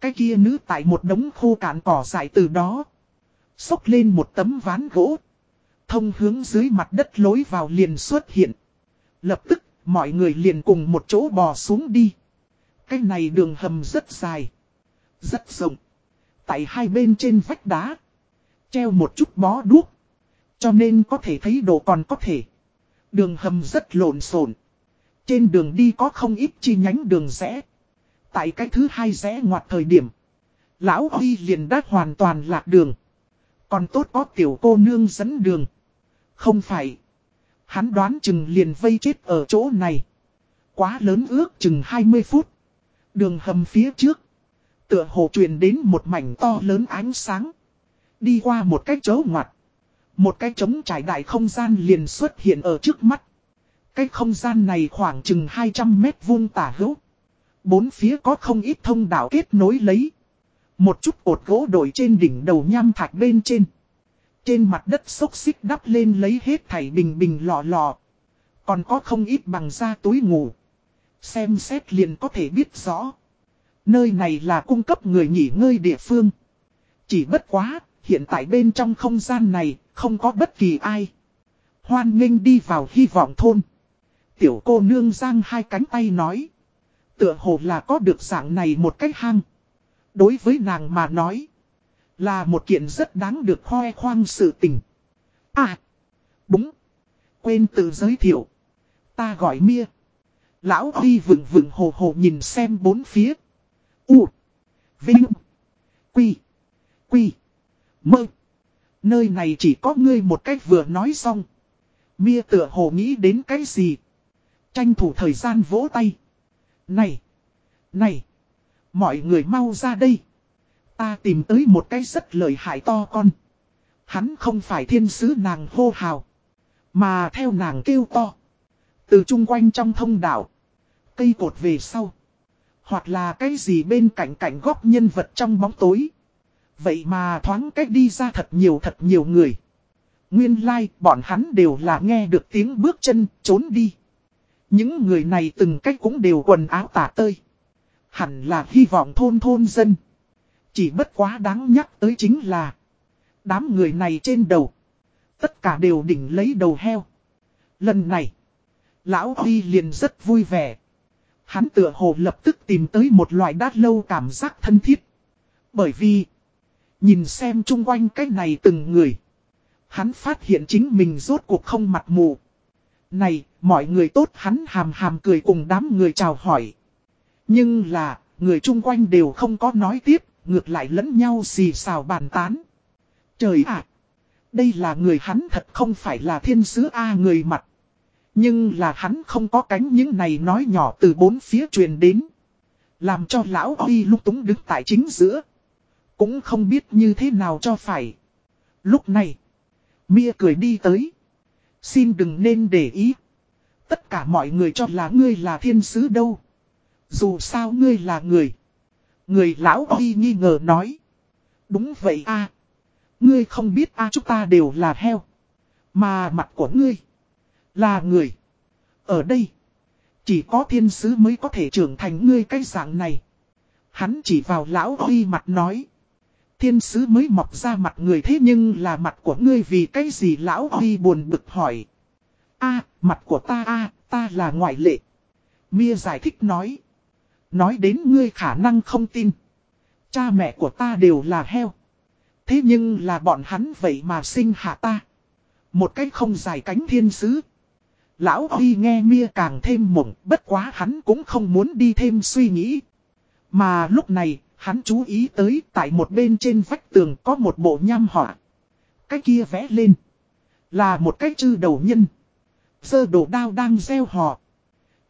Cái kia nữ tại một đống khô cạn cỏ dại từ đó. Xốc lên một tấm ván gỗ. Thông hướng dưới mặt đất lối vào liền xuất hiện. Lập tức, mọi người liền cùng một chỗ bò xuống đi. Cái này đường hầm rất dài. Rất rộng. Tại hai bên trên vách đá. Treo một chút bó đuốc. Cho nên có thể thấy đồ còn có thể. Đường hầm rất lộn xộn. Trên đường đi có không ít chi nhánh đường rẽ. Tại cái thứ hai rẽ ngoặt thời điểm. Lão Huy liền đã hoàn toàn lạc đường. Còn tốt có tiểu cô nương dẫn đường. Không phải. Hắn đoán chừng liền vây chết ở chỗ này. Quá lớn ước chừng 20 phút. Đường hầm phía trước. Tựa hồ truyền đến một mảnh to lớn ánh sáng. Đi qua một cách chấu ngoặt. Một cái trống trải đại không gian liền xuất hiện ở trước mắt. Cái không gian này khoảng chừng 200 mét vuông tả hữu. Bốn phía có không ít thông đạo kết nối lấy. Một chút cột gỗ đổi trên đỉnh đầu nham thạch bên trên. Trên mặt đất xốc xích đắp lên lấy hết thảy bình bình lọ lọ. Còn có không ít bằng da túi ngủ. Xem xét liền có thể biết rõ. Nơi này là cung cấp người nghỉ ngơi địa phương. Chỉ bất quá, hiện tại bên trong không gian này, không có bất kỳ ai. Hoan nghênh đi vào hy vọng thôn. Tiểu cô nương giang hai cánh tay nói. Tựa hồ là có được dạng này một cách hang. Đối với nàng mà nói. Là một kiện rất đáng được khoe khoang sự tình. À. Đúng. Quên tự giới thiệu. Ta gọi Mia. Lão Huy vừng vừng hồ hồ nhìn xem bốn phía. U. Vinh. Quy. Quy. Mơ. Nơi này chỉ có ngươi một cách vừa nói xong. Mia tựa hồ nghĩ đến cái gì. Tranh thủ thời gian vỗ tay. Này. Này. Mọi người mau ra đây. Ta tìm tới một cái rất lợi hại to con. Hắn không phải thiên sứ nàng hô hào. Mà theo nàng kêu to. Từ chung quanh trong thông đạo. Cây cột về sau. Hoặc là cái gì bên cạnh cạnh góc nhân vật trong bóng tối. Vậy mà thoáng cách đi ra thật nhiều thật nhiều người. Nguyên lai, like, bọn hắn đều là nghe được tiếng bước chân, trốn đi. Những người này từng cách cũng đều quần áo tả tơi. Hẳn là hy vọng thôn thôn dân. Chỉ bất quá đáng nhắc tới chính là Đám người này trên đầu Tất cả đều đỉnh lấy đầu heo Lần này Lão Huy liền rất vui vẻ Hắn tựa hồ lập tức tìm tới một loại đát lâu cảm giác thân thiết Bởi vì Nhìn xem chung quanh cái này từng người Hắn phát hiện chính mình rốt cuộc không mặt mù Này, mọi người tốt hắn hàm hàm cười cùng đám người chào hỏi Nhưng là, người chung quanh đều không có nói tiếp Ngược lại lẫn nhau xì xào bàn tán. Trời ạ! đây là người hắn thật không phải là thiên sứ A người mặt. Nhưng là hắn không có cánh những này nói nhỏ từ bốn phía truyền đến. Làm cho lão Oi lúc túng đứng tại chính giữa. Cũng không biết như thế nào cho phải. Lúc này, Mia cười đi tới. Xin đừng nên để ý. Tất cả mọi người cho là ngươi là thiên sứ đâu. Dù sao ngươi là người. Người lão Huy nghi ngờ nói. Đúng vậy a Ngươi không biết a chúng ta đều là heo. Mà mặt của ngươi là người. Ở đây, chỉ có thiên sứ mới có thể trưởng thành ngươi cái dạng này. Hắn chỉ vào lão Huy mặt nói. Thiên sứ mới mọc ra mặt người thế nhưng là mặt của ngươi vì cái gì lão Huy buồn bực hỏi. a mặt của ta a ta là ngoại lệ. Mia giải thích nói. Nói đến ngươi khả năng không tin. Cha mẹ của ta đều là heo. Thế nhưng là bọn hắn vậy mà sinh hạ ta. Một cách không dài cánh thiên sứ. Lão Huy nghe mia càng thêm mộng, bất quá hắn cũng không muốn đi thêm suy nghĩ. Mà lúc này, hắn chú ý tới tại một bên trên vách tường có một bộ nham họa. Cái kia vẽ lên. Là một cái chư đầu nhân. Sơ đồ đao đang gieo họ.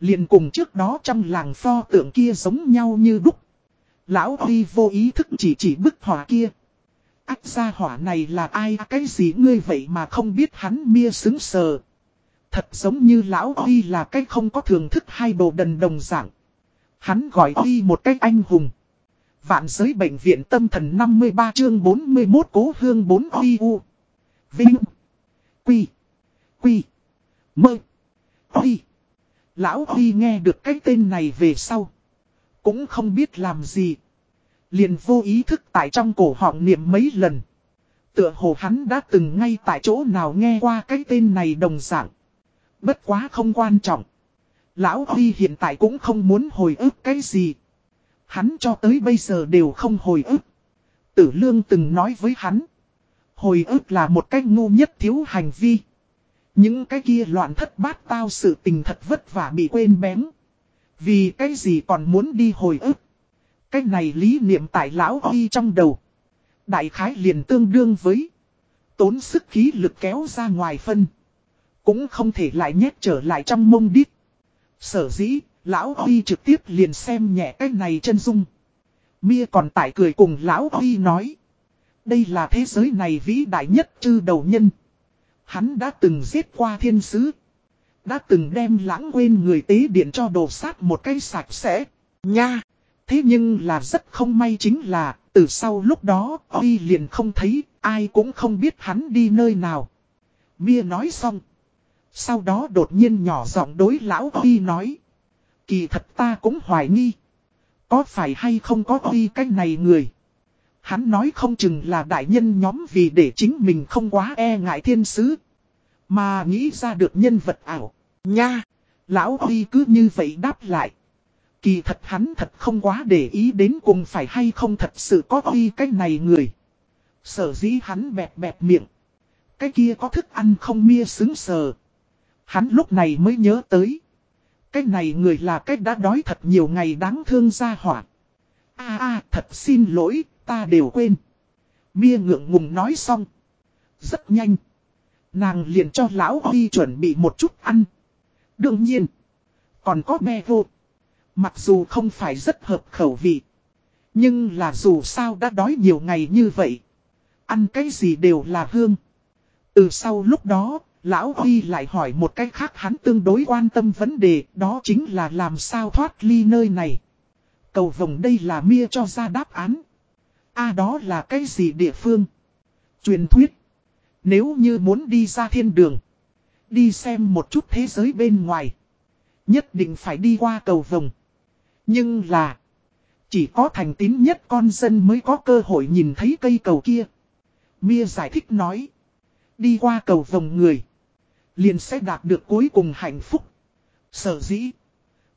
Liền cùng trước đó trong làng pho tượng kia giống nhau như đúc. Lão Huy vô ý thức chỉ chỉ bức họa kia. Ách ra hỏa này là ai cái gì ngươi vậy mà không biết hắn mia xứng sờ. Thật giống như lão Huy là cái không có thường thức hai đồ đần đồng dạng. Hắn gọi Huy một cách anh hùng. Vạn giới bệnh viện tâm thần 53 chương 41 cố hương 4 Huy U. Vinh. Quy. Quy. Mơ. Huy. Lão Huy nghe được cái tên này về sau. Cũng không biết làm gì. Liền vô ý thức tại trong cổ họng niệm mấy lần. Tựa hồ hắn đã từng ngay tại chỗ nào nghe qua cái tên này đồng dạng. Bất quá không quan trọng. Lão Huy hiện tại cũng không muốn hồi ức cái gì. Hắn cho tới bây giờ đều không hồi ức. Tử Lương từng nói với hắn. Hồi ức là một cách ngu nhất thiếu hành vi. Những cái kia loạn thất bát tao sự tình thật vất vả bị quên bén. Vì cái gì còn muốn đi hồi ức. Cái này lý niệm tại lão y trong đầu. Đại khái liền tương đương với. Tốn sức khí lực kéo ra ngoài phân. Cũng không thể lại nhét trở lại trong mông đít. Sở dĩ, lão Huy trực tiếp liền xem nhẹ cái này chân dung. Mia còn tại cười cùng lão Huy nói. Đây là thế giới này vĩ đại nhất chư đầu nhân. Hắn đã từng giết qua thiên sứ. Đã từng đem lãng quên người tế điện cho đồ sát một cái sạch sẽ. Nha! Thế nhưng là rất không may chính là, từ sau lúc đó, Huy liền không thấy, ai cũng không biết hắn đi nơi nào. Mia nói xong. Sau đó đột nhiên nhỏ giọng đối lão Huy nói. Kỳ thật ta cũng hoài nghi. Có phải hay không có uy cái này người. Hắn nói không chừng là đại nhân nhóm vì để chính mình không quá e ngại thiên sứ. Mà nghĩ ra được nhân vật ảo. Nha! Lão uy cứ như vậy đáp lại. Kỳ thật hắn thật không quá để ý đến cùng phải hay không thật sự có uy cái này người. Sở dĩ hắn bẹp bẹp miệng. Cái kia có thức ăn không mia xứng sờ. Hắn lúc này mới nhớ tới. Cái này người là cái đã đói thật nhiều ngày đáng thương ra hỏa. a a thật xin lỗi, ta đều quên. Mia ngượng ngùng nói xong. Rất nhanh. Nàng liền cho lão Huy chuẩn bị một chút ăn. Đương nhiên. Còn có me vô. Mặc dù không phải rất hợp khẩu vị. Nhưng là dù sao đã đói nhiều ngày như vậy. Ăn cái gì đều là hương. Từ sau lúc đó, Lão Huy lại hỏi một cách khác hắn tương đối quan tâm vấn đề, đó chính là làm sao thoát ly nơi này. Cầu vồng đây là mia cho ra đáp án. a đó là cái gì địa phương? Truyền thuyết. Nếu như muốn đi ra thiên đường. Đi xem một chút thế giới bên ngoài. Nhất định phải đi qua cầu vồng. Nhưng là. Chỉ có thành tín nhất con dân mới có cơ hội nhìn thấy cây cầu kia. Mia giải thích nói. Đi qua cầu vồng người. Liền sẽ đạt được cuối cùng hạnh phúc. Sở dĩ.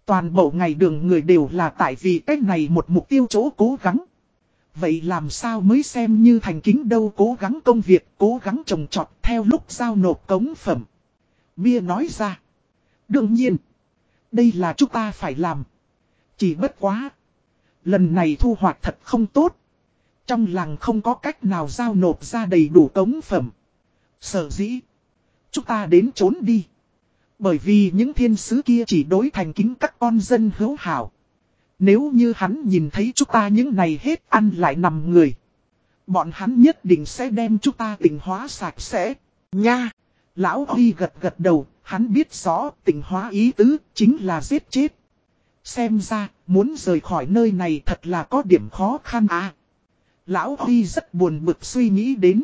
Toàn bộ ngày đường người đều là tại vì cách này một mục tiêu chỗ cố gắng. Vậy làm sao mới xem như thành kính đâu cố gắng công việc, cố gắng trồng trọt theo lúc giao nộp cống phẩm. Bia nói ra. Đương nhiên. Đây là chúng ta phải làm. Chỉ bất quá. Lần này thu hoạch thật không tốt. Trong làng không có cách nào giao nộp ra đầy đủ cống phẩm. Sở dĩ. Chúng ta đến trốn đi. Bởi vì những thiên sứ kia chỉ đối thành kính các con dân hữu hảo. Nếu như hắn nhìn thấy chúng ta những này hết ăn lại nằm người. Bọn hắn nhất định sẽ đem chúng ta tình hóa sạch sẽ. Nha! Lão Huy gật gật đầu, hắn biết rõ tình hóa ý tứ chính là giết chết. Xem ra, muốn rời khỏi nơi này thật là có điểm khó khăn à. Lão Huy rất buồn bực suy nghĩ đến.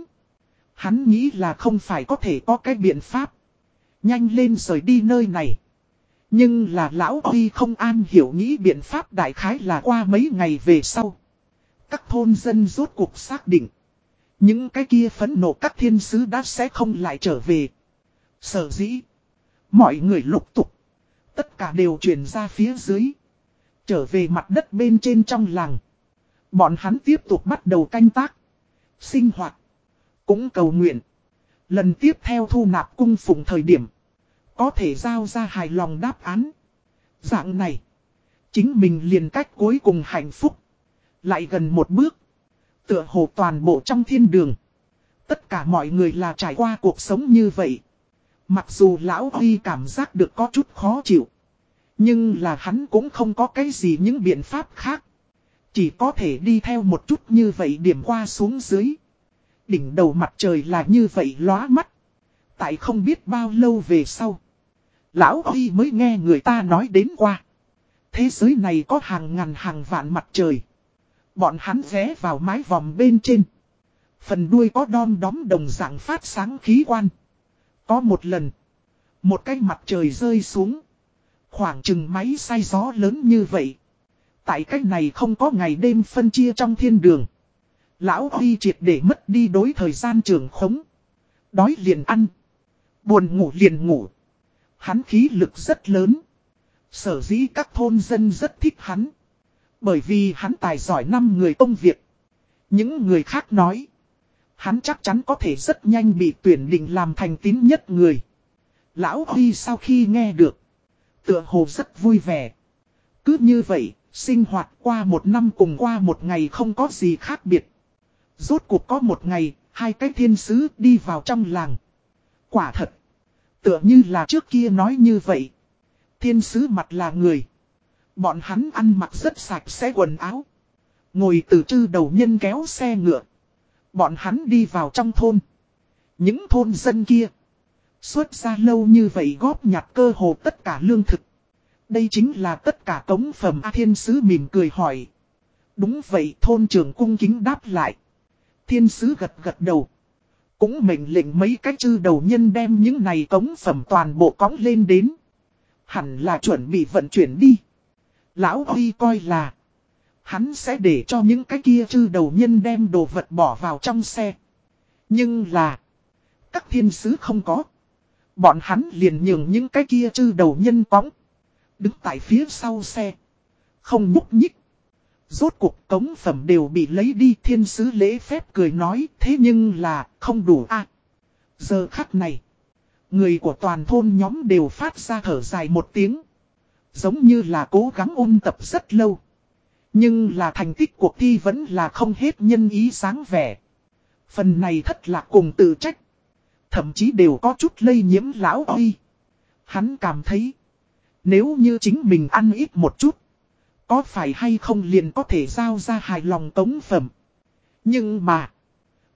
Hắn nghĩ là không phải có thể có cái biện pháp. Nhanh lên rời đi nơi này. Nhưng là lão Huy không an hiểu nghĩ biện pháp đại khái là qua mấy ngày về sau. Các thôn dân rốt cuộc xác định. Những cái kia phấn nộ các thiên sứ đã sẽ không lại trở về. Sở dĩ. Mọi người lục tục. Tất cả đều chuyển ra phía dưới. Trở về mặt đất bên trên trong làng. Bọn hắn tiếp tục bắt đầu canh tác. Sinh hoạt. Cũng cầu nguyện. Lần tiếp theo thu nạp cung phụng thời điểm. Có thể giao ra hài lòng đáp án. Dạng này. Chính mình liền cách cuối cùng hạnh phúc. Lại gần một bước. Tựa hồ toàn bộ trong thiên đường. Tất cả mọi người là trải qua cuộc sống như vậy. Mặc dù lão Huy cảm giác được có chút khó chịu. Nhưng là hắn cũng không có cái gì những biện pháp khác. Chỉ có thể đi theo một chút như vậy điểm qua xuống dưới. Đỉnh đầu mặt trời là như vậy lóa mắt. Tại không biết bao lâu về sau. Lão Huy mới nghe người ta nói đến qua. Thế giới này có hàng ngàn hàng vạn mặt trời. Bọn hắn ghé vào mái vòm bên trên. Phần đuôi có đom đóm đồng dạng phát sáng khí quan. Có một lần. Một cái mặt trời rơi xuống. Khoảng chừng máy say gió lớn như vậy. Tại cách này không có ngày đêm phân chia trong thiên đường. Lão Huy triệt để mất đi đối thời gian trường khống. Đói liền ăn. Buồn ngủ liền ngủ. Hắn khí lực rất lớn. Sở dĩ các thôn dân rất thích hắn. Bởi vì hắn tài giỏi năm người công việc. Những người khác nói. Hắn chắc chắn có thể rất nhanh bị tuyển định làm thành tín nhất người. Lão Huy sau khi nghe được. Tựa hồ rất vui vẻ. Cứ như vậy, sinh hoạt qua một năm cùng qua một ngày không có gì khác biệt. Rốt cuộc có một ngày, hai cái thiên sứ đi vào trong làng. Quả thật. Tựa như là trước kia nói như vậy. Thiên sứ mặt là người. Bọn hắn ăn mặc rất sạch sẽ quần áo. Ngồi từ chư đầu nhân kéo xe ngựa. Bọn hắn đi vào trong thôn. Những thôn dân kia. Xuất ra lâu như vậy góp nhặt cơ hồ tất cả lương thực. Đây chính là tất cả cống phẩm A Thiên Sứ mỉm cười hỏi. Đúng vậy thôn trưởng cung kính đáp lại. Thiên Sứ gật gật đầu. Cũng mệnh lệnh mấy cách chư đầu nhân đem những này cống phẩm toàn bộ cõng lên đến. Hẳn là chuẩn bị vận chuyển đi. Lão Huy coi là. Hắn sẽ để cho những cái kia chư đầu nhân đem đồ vật bỏ vào trong xe. Nhưng là. Các thiên sứ không có. Bọn hắn liền nhường những cái kia chư đầu nhân cõng. Đứng tại phía sau xe. Không nhúc nhích. Rốt cuộc cống phẩm đều bị lấy đi, thiên sứ lễ phép cười nói, thế nhưng là, không đủ a Giờ khắc này. Người của toàn thôn nhóm đều phát ra thở dài một tiếng. Giống như là cố gắng ôn tập rất lâu. Nhưng là thành tích cuộc thi vẫn là không hết nhân ý sáng vẻ. Phần này thất lạc cùng tự trách. Thậm chí đều có chút lây nhiễm lão oi. Hắn cảm thấy. Nếu như chính mình ăn ít một chút. Có phải hay không liền có thể giao ra hài lòng tống phẩm. Nhưng mà.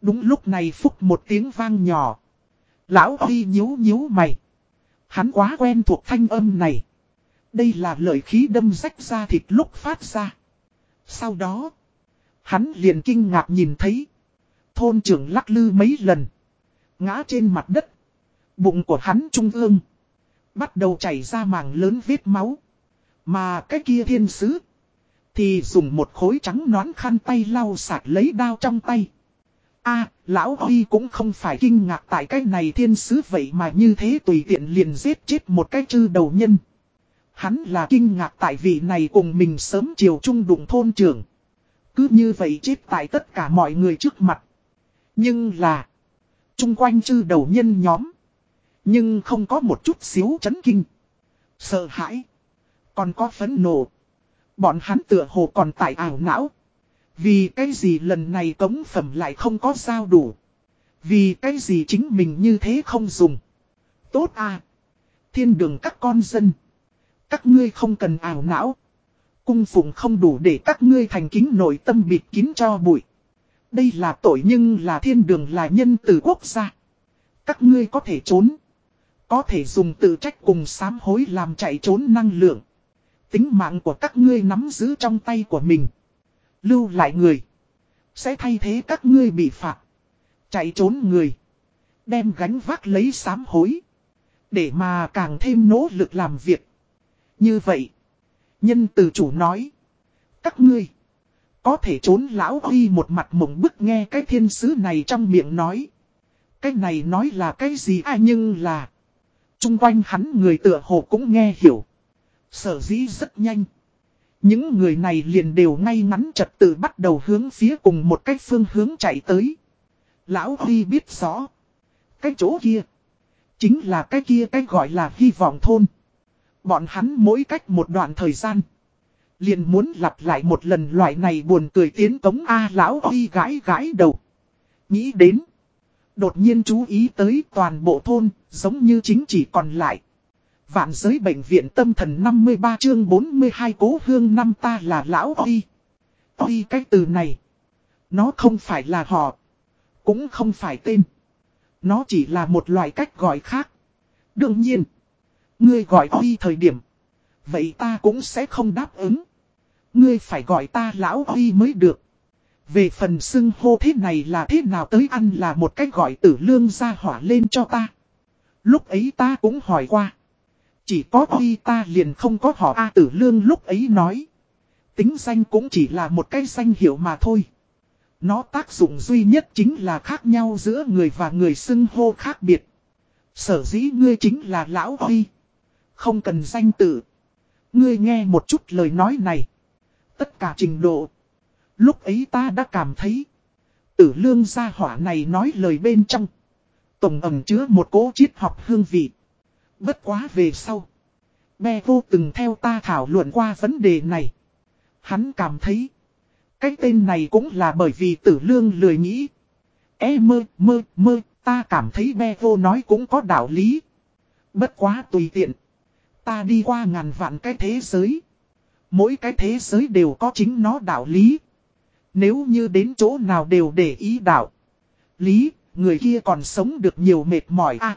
Đúng lúc này phúc một tiếng vang nhỏ. Lão Huy nhíu nhíu mày. Hắn quá quen thuộc thanh âm này. Đây là lời khí đâm rách ra thịt lúc phát ra. Sau đó, hắn liền kinh ngạc nhìn thấy. Thôn trưởng lắc lư mấy lần. Ngã trên mặt đất. Bụng của hắn trung ương. Bắt đầu chảy ra mảng lớn vết máu. Mà cái kia thiên sứ. Thì dùng một khối trắng nón khăn tay lau sạch lấy đao trong tay. a lão Huy cũng không phải kinh ngạc tại cái này thiên sứ vậy mà như thế tùy tiện liền giết chết một cái chư đầu nhân. Hắn là kinh ngạc tại vị này cùng mình sớm chiều trung đụng thôn trưởng. Cứ như vậy chết tại tất cả mọi người trước mặt. Nhưng là, chung quanh chư đầu nhân nhóm. Nhưng không có một chút xíu chấn kinh. Sợ hãi. Còn có phấn nộ. Bọn hắn tựa hồ còn tại ảo não. Vì cái gì lần này cống phẩm lại không có sao đủ. Vì cái gì chính mình như thế không dùng. Tốt à. Thiên đường các con dân. Các ngươi không cần ảo não. Cung phụng không đủ để các ngươi thành kính nội tâm bịt kín cho bụi. Đây là tội nhưng là thiên đường là nhân từ quốc gia. Các ngươi có thể trốn. Có thể dùng tự trách cùng sám hối làm chạy trốn năng lượng. Tính mạng của các ngươi nắm giữ trong tay của mình. Lưu lại người. Sẽ thay thế các ngươi bị phạt. Chạy trốn người. Đem gánh vác lấy sám hối. Để mà càng thêm nỗ lực làm việc. Như vậy. Nhân từ chủ nói. Các ngươi. Có thể trốn lão huy một mặt mộng bức nghe cái thiên sứ này trong miệng nói. Cái này nói là cái gì à nhưng là. Trung quanh hắn người tựa hồ cũng nghe hiểu. Sở dĩ rất nhanh. Những người này liền đều ngay ngắn trật tự bắt đầu hướng phía cùng một cách phương hướng chạy tới. Lão Huy biết rõ. Cái chỗ kia. Chính là cái kia cái gọi là hy vọng thôn. Bọn hắn mỗi cách một đoạn thời gian. Liền muốn lặp lại một lần loại này buồn cười tiến tống A lão Huy gãi gãi đầu. Nghĩ đến. Đột nhiên chú ý tới toàn bộ thôn, giống như chính chỉ còn lại. Vạn giới bệnh viện tâm thần 53 chương 42 cố hương năm ta là lão Huy. Huy cái từ này. Nó không phải là họ. Cũng không phải tên. Nó chỉ là một loại cách gọi khác. Đương nhiên. Ngươi gọi Huy thời điểm. Vậy ta cũng sẽ không đáp ứng. Ngươi phải gọi ta lão Huy mới được. Về phần xưng hô thế này là thế nào tới ăn là một cách gọi tử lương ra hỏa lên cho ta. Lúc ấy ta cũng hỏi qua. Chỉ có Huy ta liền không có họ A tử lương lúc ấy nói. Tính danh cũng chỉ là một cái danh hiệu mà thôi. Nó tác dụng duy nhất chính là khác nhau giữa người và người xưng hô khác biệt. Sở dĩ ngươi chính là Lão Huy. Không cần danh tự. Ngươi nghe một chút lời nói này. Tất cả trình độ. Lúc ấy ta đã cảm thấy. Tử lương gia hỏa này nói lời bên trong. Tổng ẩm chứa một cố triết học hương vị. Bất quá về sau. Bè vô từng theo ta thảo luận qua vấn đề này. Hắn cảm thấy. Cái tên này cũng là bởi vì tử lương lười nghĩ. E mơ, mơ, mơ, ta cảm thấy bè vô nói cũng có đạo lý. Bất quá tùy tiện. Ta đi qua ngàn vạn cái thế giới. Mỗi cái thế giới đều có chính nó đạo lý. Nếu như đến chỗ nào đều để ý đạo. Lý, người kia còn sống được nhiều mệt mỏi à.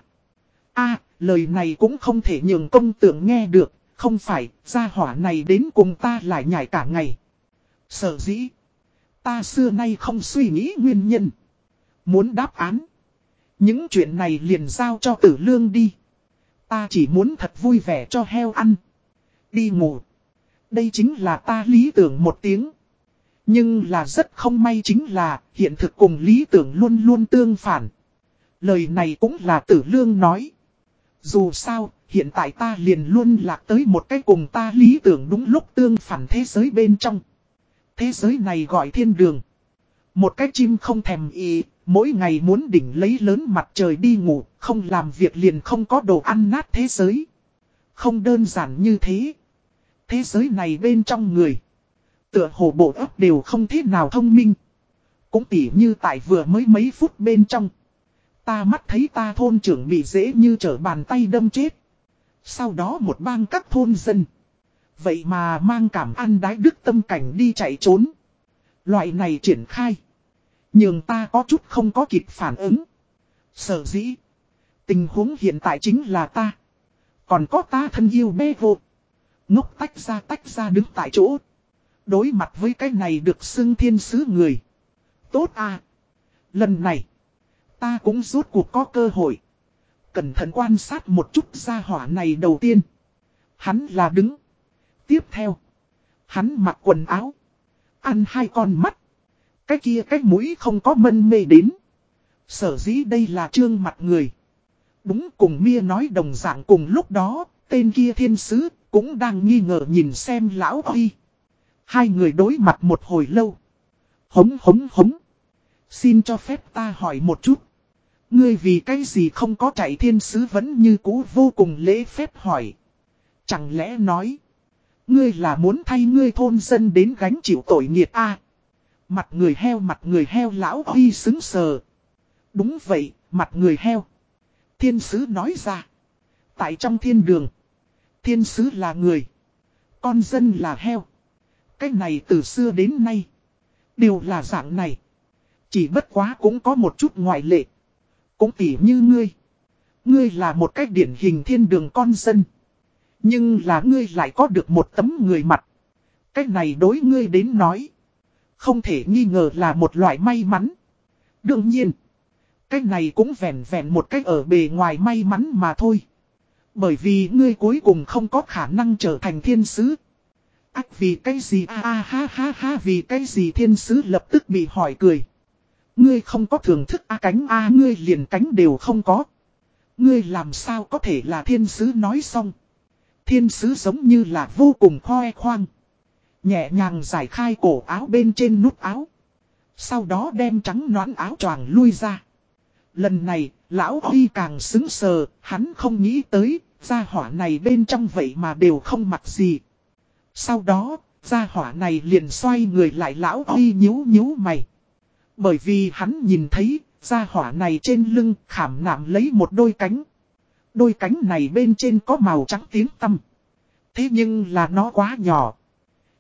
a a lời này cũng không thể nhường công tượng nghe được, không phải, gia hỏa này đến cùng ta lại nhảy cả ngày. Sở dĩ, ta xưa nay không suy nghĩ nguyên nhân. Muốn đáp án. Những chuyện này liền giao cho tử lương đi. Ta chỉ muốn thật vui vẻ cho heo ăn. Đi ngủ. Đây chính là ta lý tưởng một tiếng. Nhưng là rất không may chính là hiện thực cùng lý tưởng luôn luôn tương phản. Lời này cũng là tử lương nói. Dù sao, hiện tại ta liền luôn lạc tới một cái cùng ta lý tưởng đúng lúc tương phản thế giới bên trong. Thế giới này gọi thiên đường. Một cái chim không thèm y, mỗi ngày muốn đỉnh lấy lớn mặt trời đi ngủ, không làm việc liền không có đồ ăn nát thế giới. Không đơn giản như thế. Thế giới này bên trong người. Tựa hồ bộ ấp đều không thế nào thông minh. Cũng tỉ như tại vừa mới mấy phút bên trong. Ta mắt thấy ta thôn trưởng bị dễ như trở bàn tay đâm chết. Sau đó một bang các thôn dân. Vậy mà mang cảm ăn đái đức tâm cảnh đi chạy trốn. Loại này triển khai. Nhưng ta có chút không có kịp phản ứng. Sở dĩ. Tình huống hiện tại chính là ta. Còn có ta thân yêu bê vô. Ngốc tách ra tách ra đứng tại chỗ. Đối mặt với cái này được xưng thiên sứ người. Tốt à. Lần này. Ta cũng rốt cuộc có cơ hội. Cẩn thận quan sát một chút gia hỏa này đầu tiên. Hắn là đứng. Tiếp theo. Hắn mặc quần áo. Ăn hai con mắt. Cái kia cái mũi không có mân mê đến. Sở dĩ đây là trương mặt người. Đúng cùng Mia nói đồng dạng cùng lúc đó, tên kia thiên sứ, cũng đang nghi ngờ nhìn xem lão Huy. Hai người đối mặt một hồi lâu. Hống hống hống. Xin cho phép ta hỏi một chút. Ngươi vì cái gì không có chạy thiên sứ vẫn như cũ vô cùng lễ phép hỏi. Chẳng lẽ nói. Ngươi là muốn thay ngươi thôn dân đến gánh chịu tội nghiệt a à? Mặt người heo mặt người heo lão Huy xứng sờ. Đúng vậy, mặt người heo. Thiên sứ nói ra. Tại trong thiên đường. Thiên sứ là người. Con dân là heo. Cái này từ xưa đến nay. Đều là dạng này. Chỉ bất quá cũng có một chút ngoại lệ. Cũng tỉ như ngươi. Ngươi là một cách điển hình thiên đường con dân. Nhưng là ngươi lại có được một tấm người mặt. cách này đối ngươi đến nói. Không thể nghi ngờ là một loại may mắn. Đương nhiên. cách này cũng vẹn vẹn một cách ở bề ngoài may mắn mà thôi. Bởi vì ngươi cuối cùng không có khả năng trở thành thiên sứ. Ách, vì cái gì a a, ha ha ha, vì cái gì thiên sứ lập tức bị hỏi cười. Ngươi không có thưởng thức a cánh a ngươi liền cánh đều không có. Ngươi làm sao có thể là thiên sứ nói xong. Thiên sứ giống như là vô cùng khoe khoang. Nhẹ nhàng giải khai cổ áo bên trên nút áo. Sau đó đem trắng noãn áo choàng lui ra. Lần này, lão Huy càng xứng sờ, hắn không nghĩ tới, gia hỏa này bên trong vậy mà đều không mặc gì. Sau đó, gia hỏa này liền xoay người lại lão Huy nhíu nhíu mày. Bởi vì hắn nhìn thấy, gia hỏa này trên lưng khảm nạm lấy một đôi cánh. Đôi cánh này bên trên có màu trắng tiếng tâm. Thế nhưng là nó quá nhỏ.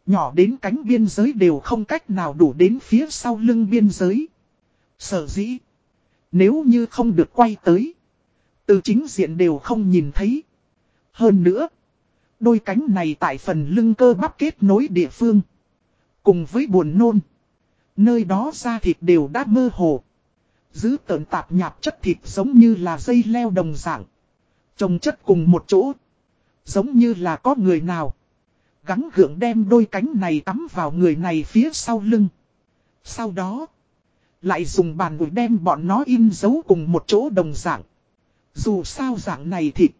Nhỏ đến cánh biên giới đều không cách nào đủ đến phía sau lưng biên giới. Sở dĩ. Nếu như không được quay tới. Từ chính diện đều không nhìn thấy. Hơn nữa. Đôi cánh này tại phần lưng cơ bắp kết nối địa phương. Cùng với buồn nôn. Nơi đó da thịt đều đã mơ hồ. Giữ tợn tạp nhạp chất thịt giống như là dây leo đồng dạng. Trồng chất cùng một chỗ. Giống như là có người nào. gắn gượng đem đôi cánh này tắm vào người này phía sau lưng. Sau đó. Lại dùng bàn ủi đem bọn nó in dấu cùng một chỗ đồng dạng. Dù sao dạng này thịt.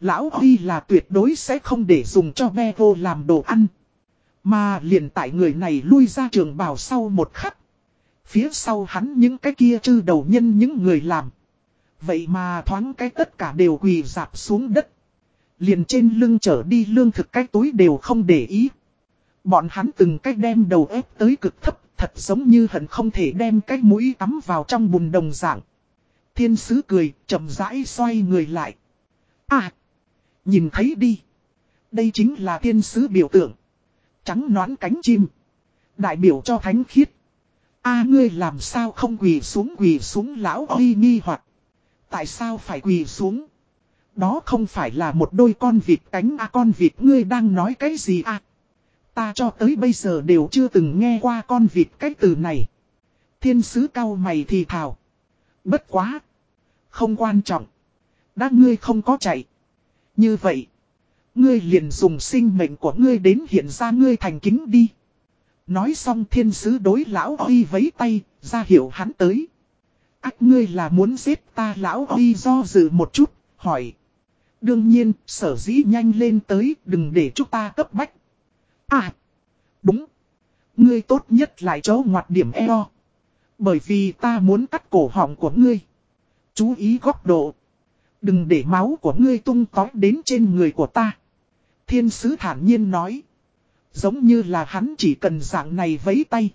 Lão Huy là tuyệt đối sẽ không để dùng cho Bevo làm đồ ăn. Mà liền tại người này lui ra trường bào sau một khắc. Phía sau hắn những cái kia chư đầu nhân những người làm. Vậy mà thoáng cái tất cả đều quỳ dạp xuống đất. Liền trên lưng trở đi lương thực cái túi đều không để ý. Bọn hắn từng cách đem đầu ép tới cực thấp thật giống như hận không thể đem cái mũi tắm vào trong bùn đồng dạng. Thiên sứ cười, chậm rãi xoay người lại. À! Nhìn thấy đi. Đây chính là thiên sứ biểu tượng. Trắng nón cánh chim. Đại biểu cho thánh khiết. a, ngươi làm sao không quỳ xuống quỳ xuống lão oi nghi hoặc Tại sao phải quỳ xuống? Đó không phải là một đôi con vịt cánh a, con vịt ngươi đang nói cái gì à? Ta cho tới bây giờ đều chưa từng nghe qua con vịt cái từ này. Thiên sứ cao mày thì thào. Bất quá. Không quan trọng. Đã ngươi không có chạy. Như vậy. Ngươi liền dùng sinh mệnh của ngươi đến hiện ra ngươi thành kính đi. Nói xong thiên sứ đối lão oi vấy tay, ra hiểu hắn tới. Ác ngươi là muốn giết ta lão oi do dự một chút, hỏi. Đương nhiên, sở dĩ nhanh lên tới, đừng để chúng ta cấp bách. À, đúng. Ngươi tốt nhất lại chỗ ngoặt điểm eo. Bởi vì ta muốn cắt cổ họng của ngươi. Chú ý góc độ. Đừng để máu của ngươi tung tói đến trên người của ta. Thiên sứ thản nhiên nói. Giống như là hắn chỉ cần dạng này vấy tay.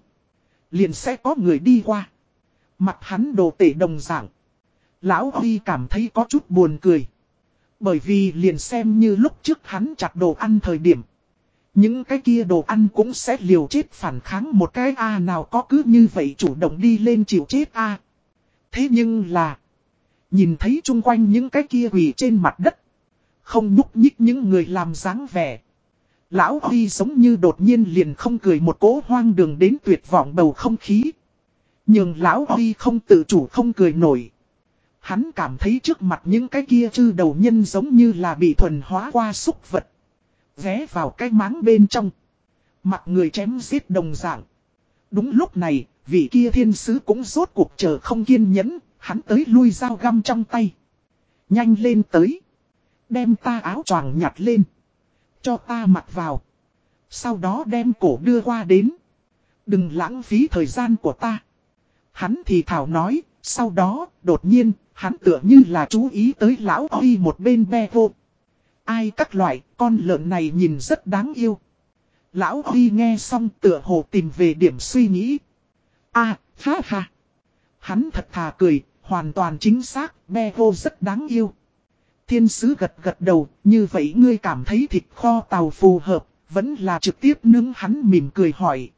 Liền sẽ có người đi qua. Mặt hắn đồ tể đồng dạng. Lão Huy cảm thấy có chút buồn cười. Bởi vì liền xem như lúc trước hắn chặt đồ ăn thời điểm. Những cái kia đồ ăn cũng sẽ liều chết phản kháng một cái A nào có cứ như vậy chủ động đi lên chịu chết A. Thế nhưng là. Nhìn thấy chung quanh những cái kia quỷ trên mặt đất. Không nhúc nhích những người làm dáng vẻ. Lão Huy giống như đột nhiên liền không cười một cỗ hoang đường đến tuyệt vọng bầu không khí. Nhưng Lão Huy không tự chủ không cười nổi. Hắn cảm thấy trước mặt những cái kia chư đầu nhân giống như là bị thuần hóa qua xúc vật. Vé vào cái máng bên trong. Mặt người chém giết đồng dạng. Đúng lúc này, vị kia thiên sứ cũng rốt cuộc chờ không kiên nhẫn, hắn tới lui dao găm trong tay. Nhanh lên tới. Đem ta áo choàng nhặt lên. Cho ta mặc vào. Sau đó đem cổ đưa qua đến. Đừng lãng phí thời gian của ta. Hắn thì thảo nói, sau đó, đột nhiên, hắn tựa như là chú ý tới lão Huy một bên be vô. Ai các loại, con lợn này nhìn rất đáng yêu. Lão Huy nghe xong tựa hồ tìm về điểm suy nghĩ. À, ha ha. Hắn thật thà cười, hoàn toàn chính xác, be vô rất đáng yêu. Thiên sứ gật gật đầu, như vậy ngươi cảm thấy thịt kho tàu phù hợp, vẫn là trực tiếp nướng hắn mỉm cười hỏi.